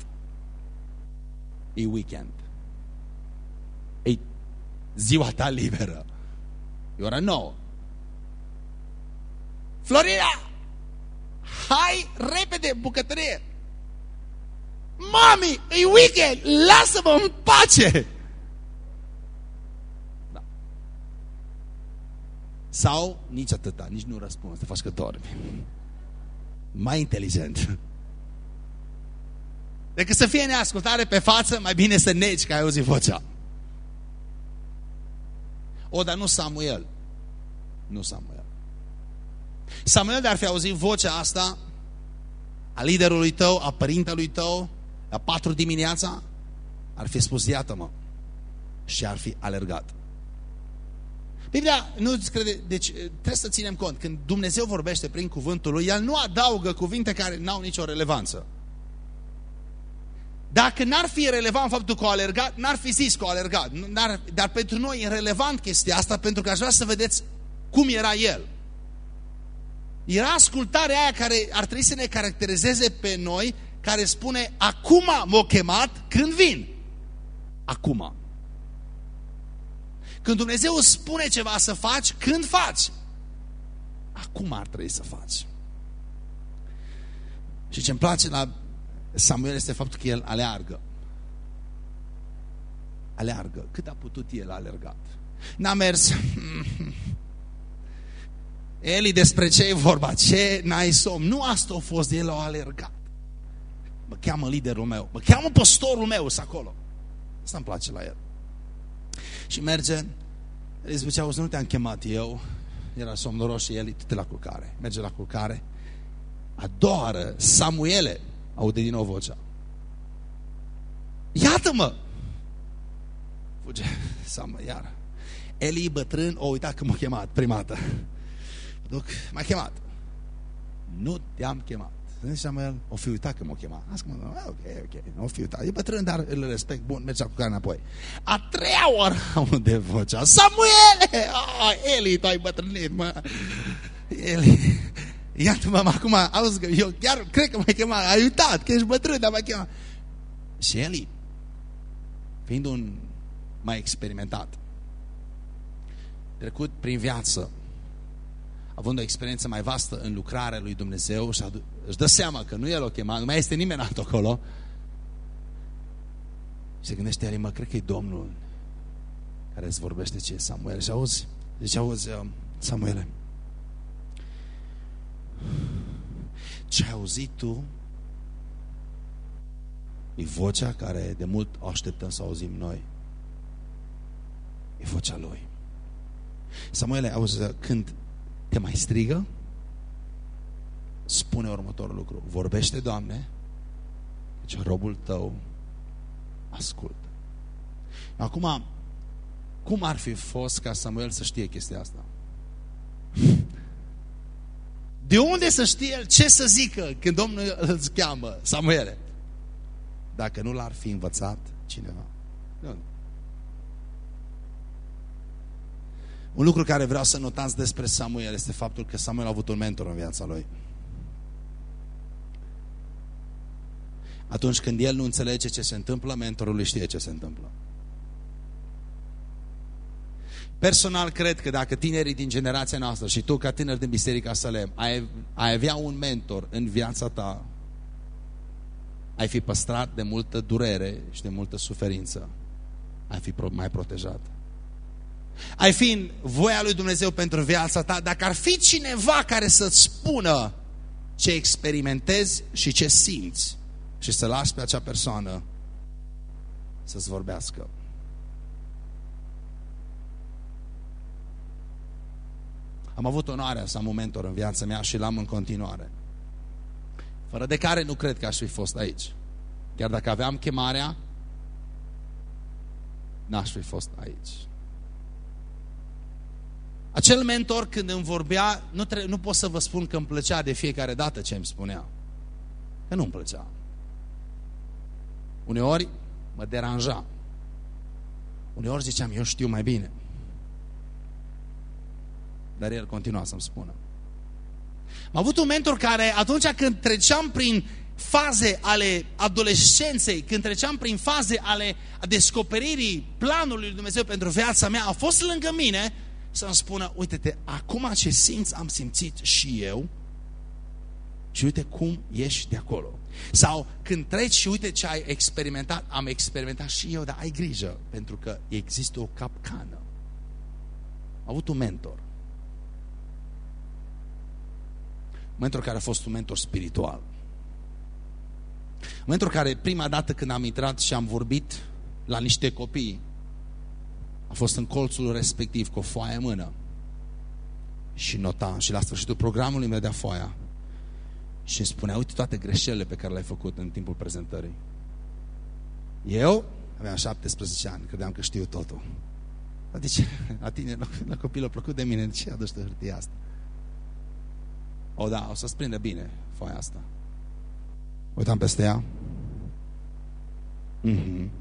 E weekend. E ziua ta liberă. E ora nouă. Florina! Hai repede bucătărie! Mami, e weekend, lasă-mă în pace! Da. Sau nici atâta, nici nu răspunzi, te faci că dormi. Mai inteligent. Decât să fie neascultare pe față, mai bine să negi că ai auzit vocea. O, dar nu Samuel. Nu Samuel. Samuel de-ar fi auzit vocea asta a liderului tău, a părintelui tău, la patru dimineața, ar fi spus, iată-mă, și ar fi alergat. Biblia nu crede, deci trebuie să ținem cont, când Dumnezeu vorbește prin cuvântul lui, El nu adaugă cuvinte care n-au nicio relevanță. Dacă n-ar fi relevant faptul că au alergat, n-ar fi zis că au alergat. Dar pentru noi e relevant chestia asta pentru că aș vrea să vedeți cum era el. Era ascultarea aia care ar trebui să ne caracterizeze pe noi, care spune, acum m-au chemat când vin. Acum. Când Dumnezeu îți spune ceva să faci, când faci? Acum ar trebui să faci. Și ce îmi place la Samuel este faptul că el aleargă. Aleargă. Cât a putut el a alergat. N-a mers. Eli, despre ce e vorba? Ce n-ai somn? Nu asta a fost, el a alergat. Mă cheamă liderul meu, mă cheamă pastorul meu, să acolo. Asta îmi place la el. Și merge, îi zicea, nu te-am chemat eu, era somnoros și el, tu la culcare. Merge la culcare. A doua oară, Samuele, aude din nou vocea. Iată-mă! Fuge, Samuel, iar. Eli bătrân, o uitat că m-a chemat prima dată. Duc, m-a chemat. Nu te-am chemat. Înseamnă el, o fi uitat că m-a chemat. Asta mă, ok, ok, o fi uitat. E bătrân, dar îl respect, bun, mergea cu care înapoi. A treia oară de vocea, Samuele! Oh, Eli, tu ai bătrânit, mă. Eli, iată-mă, acum, auzi că eu chiar cred că m-ai chemat, ai uitat că ești bătrân, dar m-ai chemat. Și Eli, fiind un mai experimentat, trecut prin viață, având o experiență mai vastă în lucrarea lui Dumnezeu și își dă seama că nu el o chema, nu mai este nimeni alt acolo. Și se gândește el, mă, cred că e Domnul care îți vorbește ce e Samuel? Și auzi, zice, auzi, uh, Samuele ce ai auzit tu e vocea care de mult o așteptăm să auzim noi. E vocea lui. Samuele, auzi, când te mai strigă, spune următorul lucru. Vorbește, Doamne, deci robul tău ascultă. Acum, cum ar fi fost ca Samuel să știe chestia asta? De unde să știe el ce să zică când Domnul îl cheamă, Samuele? Dacă nu l-ar fi învățat cineva. Un lucru care vreau să notați despre Samuel este faptul că Samuel a avut un mentor în viața lui. Atunci când el nu înțelege ce se întâmplă, mentorul lui știe ce se întâmplă. Personal cred că dacă tinerii din generația noastră și tu ca tânăr din Biserica Salem ai, ai avea un mentor în viața ta, ai fi păstrat de multă durere și de multă suferință. Ai fi mai protejat ai fi în voia lui Dumnezeu pentru viața ta, dacă ar fi cineva care să-ți spună ce experimentezi și ce simți și să lași pe acea persoană să-ți vorbească. Am avut onoarea să am un mentor în viața mea și l-am în continuare. Fără de care nu cred că aș fi fost aici. Chiar dacă aveam chemarea, n-aș fi fost aici. Acel mentor când îmi vorbea, nu, nu pot să vă spun că îmi plăcea de fiecare dată ce îmi spunea. Că nu îmi plăcea. Uneori mă deranja. Uneori ziceam, eu știu mai bine. Dar el continua să-mi spună. Am avut un mentor care atunci când treceam prin faze ale adolescenței, când treceam prin faze ale descoperirii planului lui Dumnezeu pentru viața mea, a fost lângă mine să-mi spună, uite-te, acum ce simți am simțit și eu și uite cum ieși de acolo. Sau când treci și uite ce ai experimentat, am experimentat și eu, dar ai grijă, pentru că există o capcană. Am avut un mentor. Un mentor care a fost un mentor spiritual. Un mentor care prima dată când am intrat și am vorbit la niște copii, a fost în colțul respectiv cu o foaie în mână și nota și la sfârșitul programului mi dea foaia și îmi spunea, uite toate greșelile pe care le-ai făcut în timpul prezentării. Eu aveam 17 ani, credeam că știu totul. Dar de ce? La tine, la, la copil a plăcut de mine, de ce aduci hârtia asta? O, da, o să-ți prinde bine foaia asta. Uitam peste ea. Mm -hmm. Mm -hmm.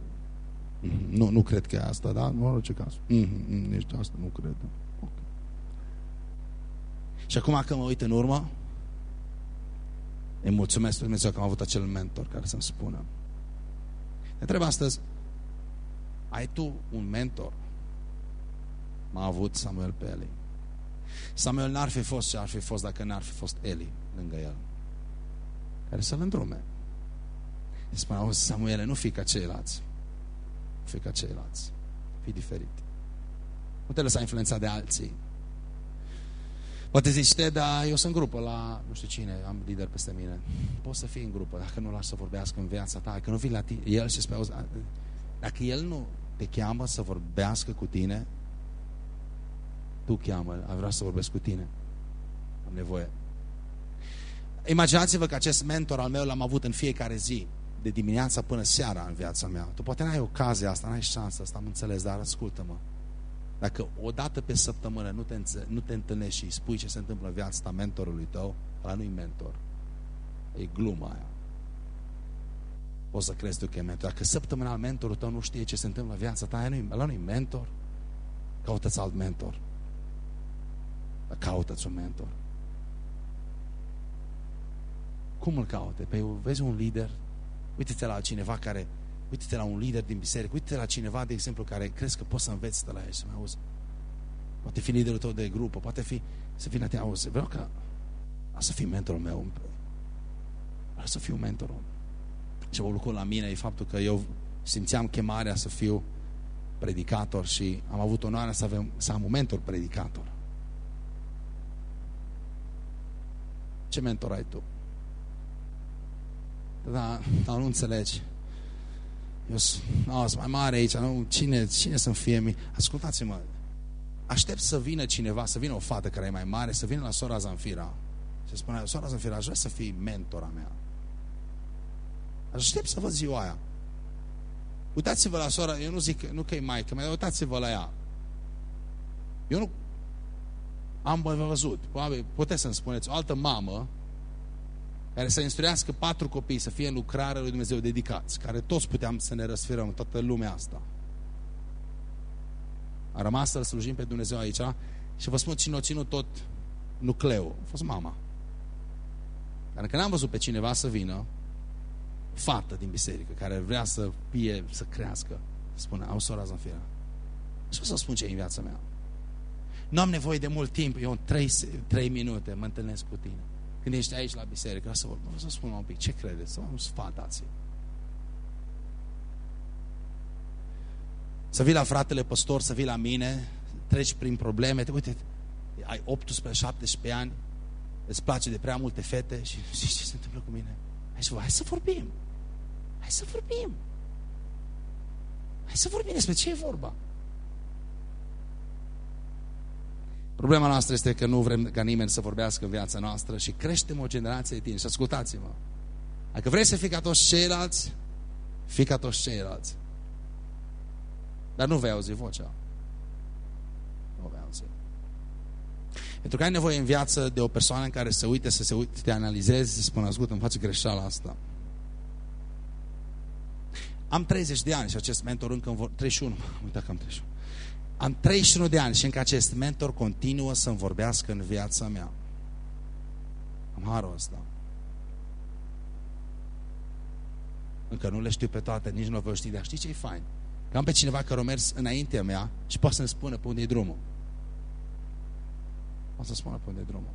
Nu, nu cred că e asta, da? Nu orice caz. Mm -hmm. Nici asta nu cred. Okay. Și acum când mă uit în urmă, îi mulțumesc lui Dumnezeu că am avut acel mentor care să-mi spună. Ne întreb astăzi, ai tu un mentor? M-a avut Samuel pe Eli. Samuel n-ar fi fost ce ar fi fost dacă n-ar fi fost Eli lângă el. Care să-l îndrume. Îi spune, auzi, Samuele, nu fi ca ceilalți. Nu fi ca ceilalți. Fii diferit. Nu te lăsa influențat de alții. Poate zici, te, dar eu sunt grupă la, nu știu cine, am lider peste mine. Poți să fii în grupă, dacă nu lași să vorbească în viața ta, că nu vii la tine. El și spune, dacă el nu te cheamă să vorbească cu tine, tu cheamă, am vrea să vorbesc cu tine. Am nevoie. Imaginați-vă că acest mentor al meu l-am avut în fiecare zi, de dimineața până seara în viața mea. Tu poate n-ai ocazia asta, n-ai șansa asta, am înțeles, dar ascultă-mă. Dacă o dată pe săptămână nu te, nu te întâlnești și îi spui ce se întâmplă în viața ta mentorului tău, ăla nu-i mentor. E gluma aia. Poți să crezi tu că e mentor. Dacă săptămânal mentorul tău nu știe ce se întâmplă în viața ta, ăla nu-i mentor. Caută-ți alt mentor. Caută-ți un mentor. Cum îl caute? Păi vezi un lider, uite-te la cineva care Uite-te la un lider din biserică, uite-te la cineva, de exemplu, care crezi că poți să înveți de la el, să mă auzi. Poate fi liderul tău de grupă, poate fi să fii la tine, auzi, vreau ca să fii mentorul meu. Vreau să fiu mentorul. Ce a lucru la mine e faptul că eu simțeam chemarea să fiu predicator și am avut onoarea să, avem, să am un mentor predicator. Ce mentor ai tu? Da, dar nu înțelegi. Eu sunt mai mare aici, nu? Cine, cine să fie mi? Ascultați-mă, aștept să vină cineva, să vină o fată care e mai mare, să vină la sora Zanfira. Și spune, sora Zanfira, aș vrea să fii mentora mea. Aștept să văd ziua aia. Uitați-vă la sora, eu nu zic, nu că e maică, mai uitați-vă la ea. Eu nu am văzut, puteți să-mi spuneți, o altă mamă care să instruiască patru copii să fie în lucrarea lui Dumnezeu dedicați, care toți puteam să ne răsfirăm în toată lumea asta. A rămas să-L slujim pe Dumnezeu aici și vă spun cine a ținut tot nucleul. A fost mama. Dar încă n-am văzut pe cineva să vină, fată din biserică, care vrea să fie, să crească, spune, au sora Zanfira. Și o să spun ce e în viața mea. Nu am nevoie de mult timp, eu în trei, trei minute mă întâlnesc cu tine. Când ești aici la biserică, să, vă, să spun un pic, ce credeți? Să vă sfatați. Să vii la fratele păstor, să vii la mine, treci prin probleme, te, uite, ai 18-17 ani, îți place de prea multe fete și știi ce se întâmplă cu mine? Hai să, hai să vorbim. Hai să vorbim. Hai să vorbim despre ce e vorba. Problema noastră este că nu vrem ca nimeni să vorbească în viața noastră și creștem o generație de tineri. Și ascultați-mă. Dacă vrei să fii ca toți ceilalți, fii ca toți ceilalți. Dar nu vei auzi vocea. Nu vei auzi. Pentru că ai nevoie în viață de o persoană în care să uite, să se uite, te analizezi, să spună, ascultă, îmi face greșeala asta. Am 30 de ani și acest mentor încă în vor... 31, uita că am 31. Am 31 de ani și încă acest mentor continuă să-mi vorbească în viața mea. Am harul ăsta. Încă nu le știu pe toate, nici nu vă știu, dar știi ce e fain? Că am pe cineva care a mers înaintea mea și poate să-mi spună pe unde e drumul. O să spună pe unde e drumul.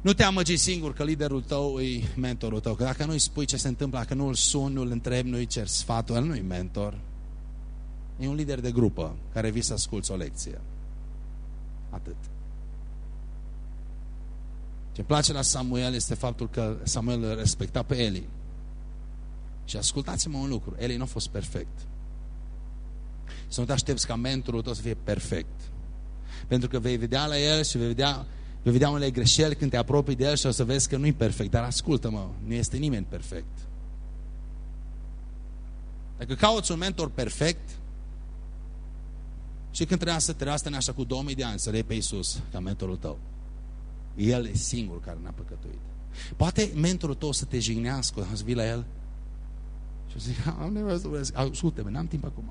Nu te amăgi singur că liderul tău e mentorul tău. Că dacă nu îi spui ce se întâmplă, dacă nu îl suni, nu îl întrebi, nu îi cer sfatul, el nu e mentor. E un lider de grupă care vii să asculți o lecție. Atât. Ce-mi place la Samuel este faptul că Samuel îl respecta pe Eli. Și ascultați-mă un lucru, Eli nu a fost perfect. Să nu te aștepți ca mentorul tău să fie perfect. Pentru că vei vedea la el și vei vedea, vei vedea unele greșeli când te apropii de el și o să vezi că nu e perfect. Dar ascultă-mă, nu este nimeni perfect. Dacă cauți un mentor perfect, și când trebuia să trebuia să ne așa cu 2000 de ani să le pe Iisus ca mentorul tău. El e singur care n-a păcătuit. Poate mentorul tău să te jignească, să vii la el și zic, am nevoie să vă asculte-mă, n-am timp acum.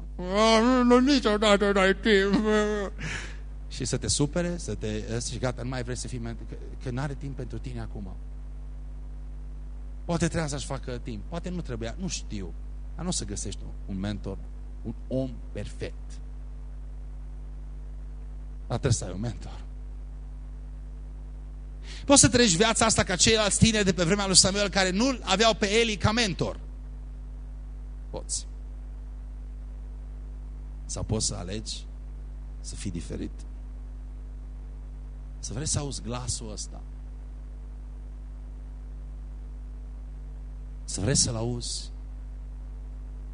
Nu, niciodată n-ai timp. Și să te supere, să te... Și gata, nu mai vrei să fii mentor, că, că n-are timp pentru tine acum. Poate trebuia să-și facă timp, poate nu trebuia, nu știu. Dar nu o să găsești un mentor, un om perfect. Dar trebuie să ai un mentor. Poți să treci viața asta ca ceilalți tineri de pe vremea lui Samuel care nu aveau pe Eli ca mentor. Poți. Sau poți să alegi să fii diferit. Să vrei să auzi glasul ăsta. Să vrei să-l auzi.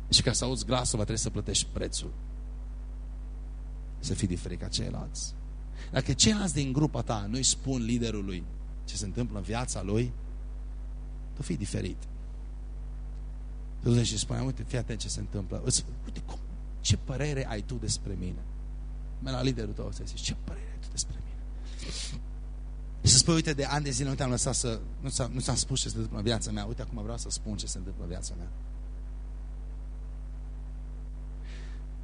Și ca să auzi glasul, va trebui să plătești prețul. Să fii diferit ca ceilalți. Dacă ceilalți din grupa ta nu-i spun liderului ce se întâmplă în viața lui, tu fii diferit. Tu duci și spune, uite, fii atent ce se întâmplă. Îți, uite, cum, ce părere ai tu despre mine? Mă la liderul tău să zici, ce părere ai tu despre mine? Și să spui, uite, de ani de zile nu te-am lăsat să, nu ți-am nu spus ce se întâmplă în viața mea, uite, acum vreau să spun ce se întâmplă în viața mea.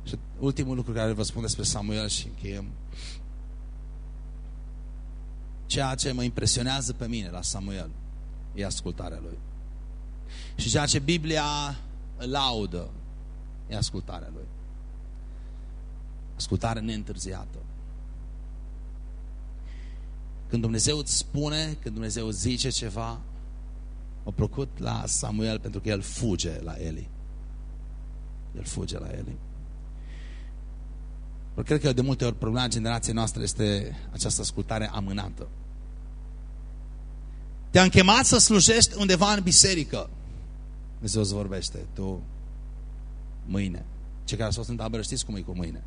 Și ultimul lucru care vă spun despre Samuel și încheiem. Ceea ce mă impresionează pe mine la Samuel e ascultarea lui. Și ceea ce Biblia laudă e ascultarea lui. Ascultare neîntârziată. Când Dumnezeu îți spune, când Dumnezeu zice ceva, o plăcut la Samuel pentru că el fuge la Eli. El fuge la Eli. Pentru cred că de multe ori problema generației noastre este această ascultare amânată. Te-am chemat să slujești undeva în biserică. Dumnezeu îți vorbește. Tu mâine. Cei care s-au în tabără știți cum e cu mâine.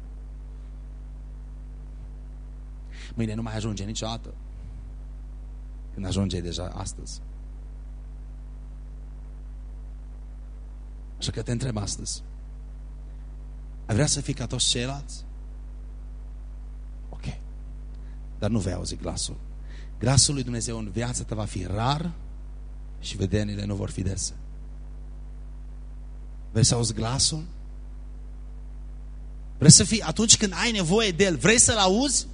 Mâine nu mai ajunge niciodată. Când ajunge deja astăzi. Așa că te întreb astăzi. Ai vrea să fii ca toți ceilalți? Ok. Dar nu vei auzi glasul. Glasul lui Dumnezeu în viața ta va fi rar și vedenile nu vor fi dese. Vrei să auzi glasul? Vrei să fii, atunci când ai nevoie de el, vrei să-l auzi?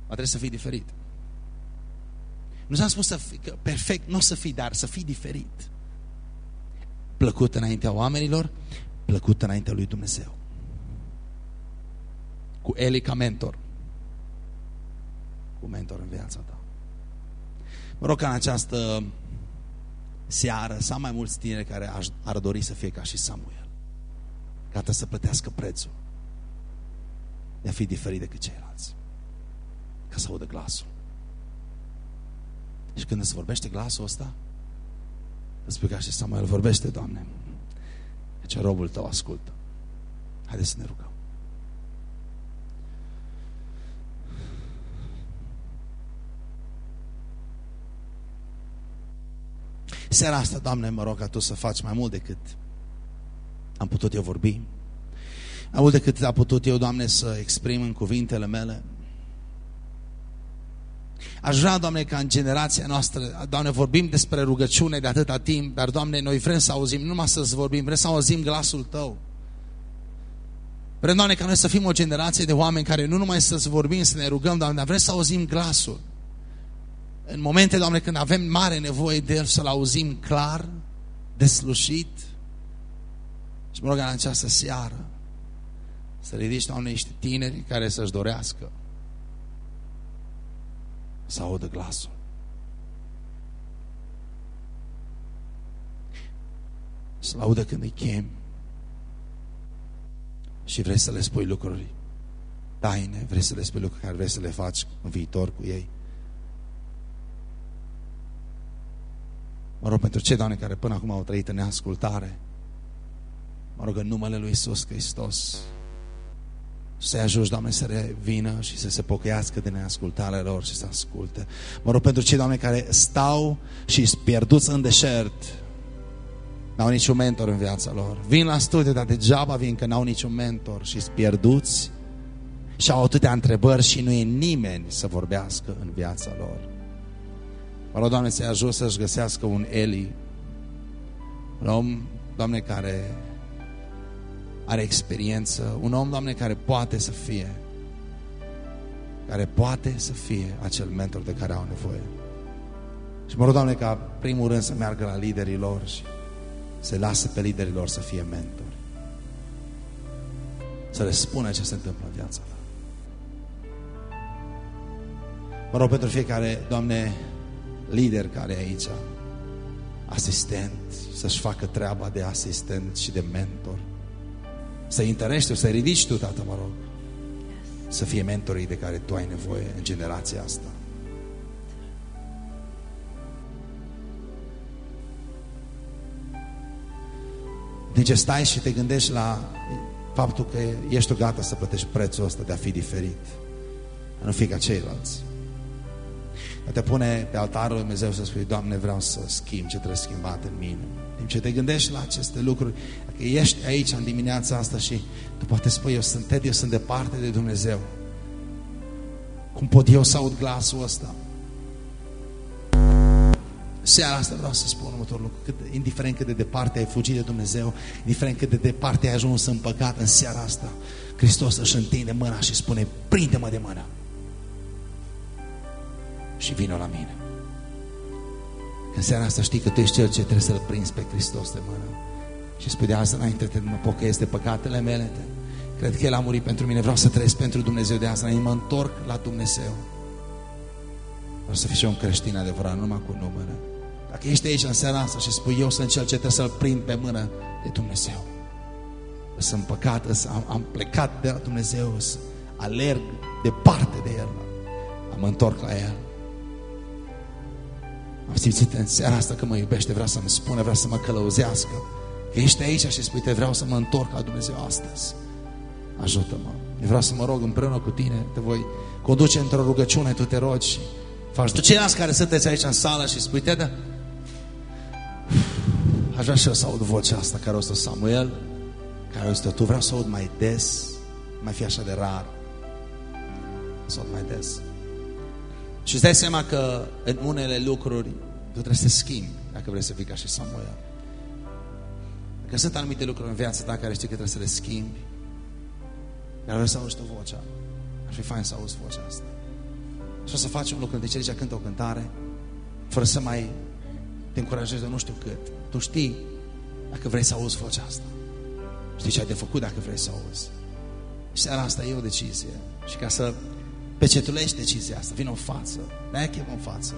Va trebui să fii diferit. Nu s-a spus să fii, că perfect nu o să fii, dar să fii diferit. Plăcut înaintea oamenilor, plăcut înaintea lui Dumnezeu. Cu Eli ca mentor. Cu mentor în viața ta. Mă rog ca în această seară să am mai mulți tineri care ar dori să fie ca și Samuel. Gata să plătească prețul de a fi diferit decât ceilalți. Ca să audă glasul. Și când îți vorbește glasul ăsta, îți spui ca și Samuel, vorbește, Doamne. Deci robul tău ascultă. Haideți să ne rugăm. Seara asta, Doamne, mă rog ca Tu să faci mai mult decât am putut eu vorbi. Mai mult decât am putut eu, Doamne, să exprim în cuvintele mele. Aș vrea, Doamne, ca în generația noastră, Doamne, vorbim despre rugăciune de atâta timp, dar, Doamne, noi vrem să auzim, numai să-ți vorbim, vrem să auzim glasul Tău. Vrem, Doamne, ca noi să fim o generație de oameni care nu numai să vorbim, să ne rugăm, Doamne, dar vrem să auzim glasul. În momente, Doamne, când avem mare nevoie de El, să-L auzim clar, deslușit. Și mă rog în această seară să ridici, Doamne, niște tineri care să-și dorească să audă glasul. Să-L audă când îi chem și vrei să le spui lucruri taine, vrei să le spui lucruri care vrei să le faci în viitor cu ei. Mă rog pentru cei, Doamne, care până acum au trăit în neascultare, mă rog în numele Lui Iisus Hristos, să-i ajungi, Doamne, să revină și să se pocăiască de neascultarea lor și să asculte. Mă rog pentru cei, Doamne, care stau și sunt pierduți în deșert, N-au niciun mentor în viața lor. Vin la studiu, dar degeaba vin că n-au niciun mentor și sunt pierduți și au atâtea întrebări și nu e nimeni să vorbească în viața lor. Mă rog, Doamne, să-i ajut să-și găsească un Eli, un om, Doamne, care are experiență, un om, Doamne, care poate să fie, care poate să fie acel mentor de care au nevoie. Și mă rog, Doamne, ca primul rând să meargă la liderii lor și să lasă pe liderii lor să fie mentori. Să le spună ce se întâmplă în viața lor. Mă rog pentru fiecare, Doamne, lider care e aici, asistent, să-și facă treaba de asistent și de mentor. Să-i întărești, să-i ridici tu, Tată, mă rog. Să fie mentorii de care tu ai nevoie în generația asta. Din ce stai și te gândești la faptul că ești gata să plătești prețul ăsta de a fi diferit. A nu fi ca ceilalți. A te pune pe altarul Lui Dumnezeu să spui, Doamne, vreau să schimb ce trebuie schimbat în mine. Din ce te gândești la aceste lucruri, dacă ești aici în dimineața asta și tu poate spui, eu sunt Ted, eu sunt departe de Dumnezeu. Cum pot eu să aud glasul ăsta? Seara asta vreau să spun următorul lucru. Cât, indiferent cât de departe ai fugit de Dumnezeu, indiferent cât de departe ai ajuns în păcat în seara asta, Hristos își întinde mâna și spune, prinde-mă de mână și vină la mine. În seara asta știi că tu ești cel ce trebuie să-L prinzi pe Hristos de mână. Și spui de asta înainte te mă pocăiesc de păcatele mele. Te. Cred că El a murit pentru mine. Vreau să trăiesc pentru Dumnezeu de asta. Înainte mă întorc la Dumnezeu. Vreau să fiu și un creștin adevărat, numai cu numele. Dacă ești aici în seara asta și spui eu sunt cel ce trebuie să-L prind pe mână de Dumnezeu. Sunt păcat, am, am plecat de la Dumnezeu, alerg departe de El. Am întorc la El. Am simțit în seara asta că mă iubește, vrea să-mi spună, vrea să mă călăuzească. Că ești aici și spui, te vreau să mă întorc la Dumnezeu astăzi. Ajută-mă. Eu vreau să mă rog împreună cu tine, te voi conduce într-o rugăciune, tu te rogi și faci. Tu ceilalți care sunteți aici în sală și spui, te Aș vrea și eu să aud vocea asta care o să Samuel, care o să tu vreau să aud mai des, mai fi așa de rar. Să aud mai des. Și îți dai seama că în unele lucruri tu trebuie să te schimbi dacă vrei să fii ca și Samuel. Că sunt anumite lucruri în viața ta care știi că trebuie să le schimbi. Dar vreau să auzi tu vocea. Ar fi fain să auzi vocea asta. Și o să faci un lucru de ce zicea cântă o cântare, fără să mai te încurajezi de nu știu cât. Tu știi dacă vrei să auzi vocea asta. Știi ce ai de făcut dacă vrei să auzi. Și seara asta e o decizie. Și ca să pecetulești decizia asta, vină în față. Ne chem în față.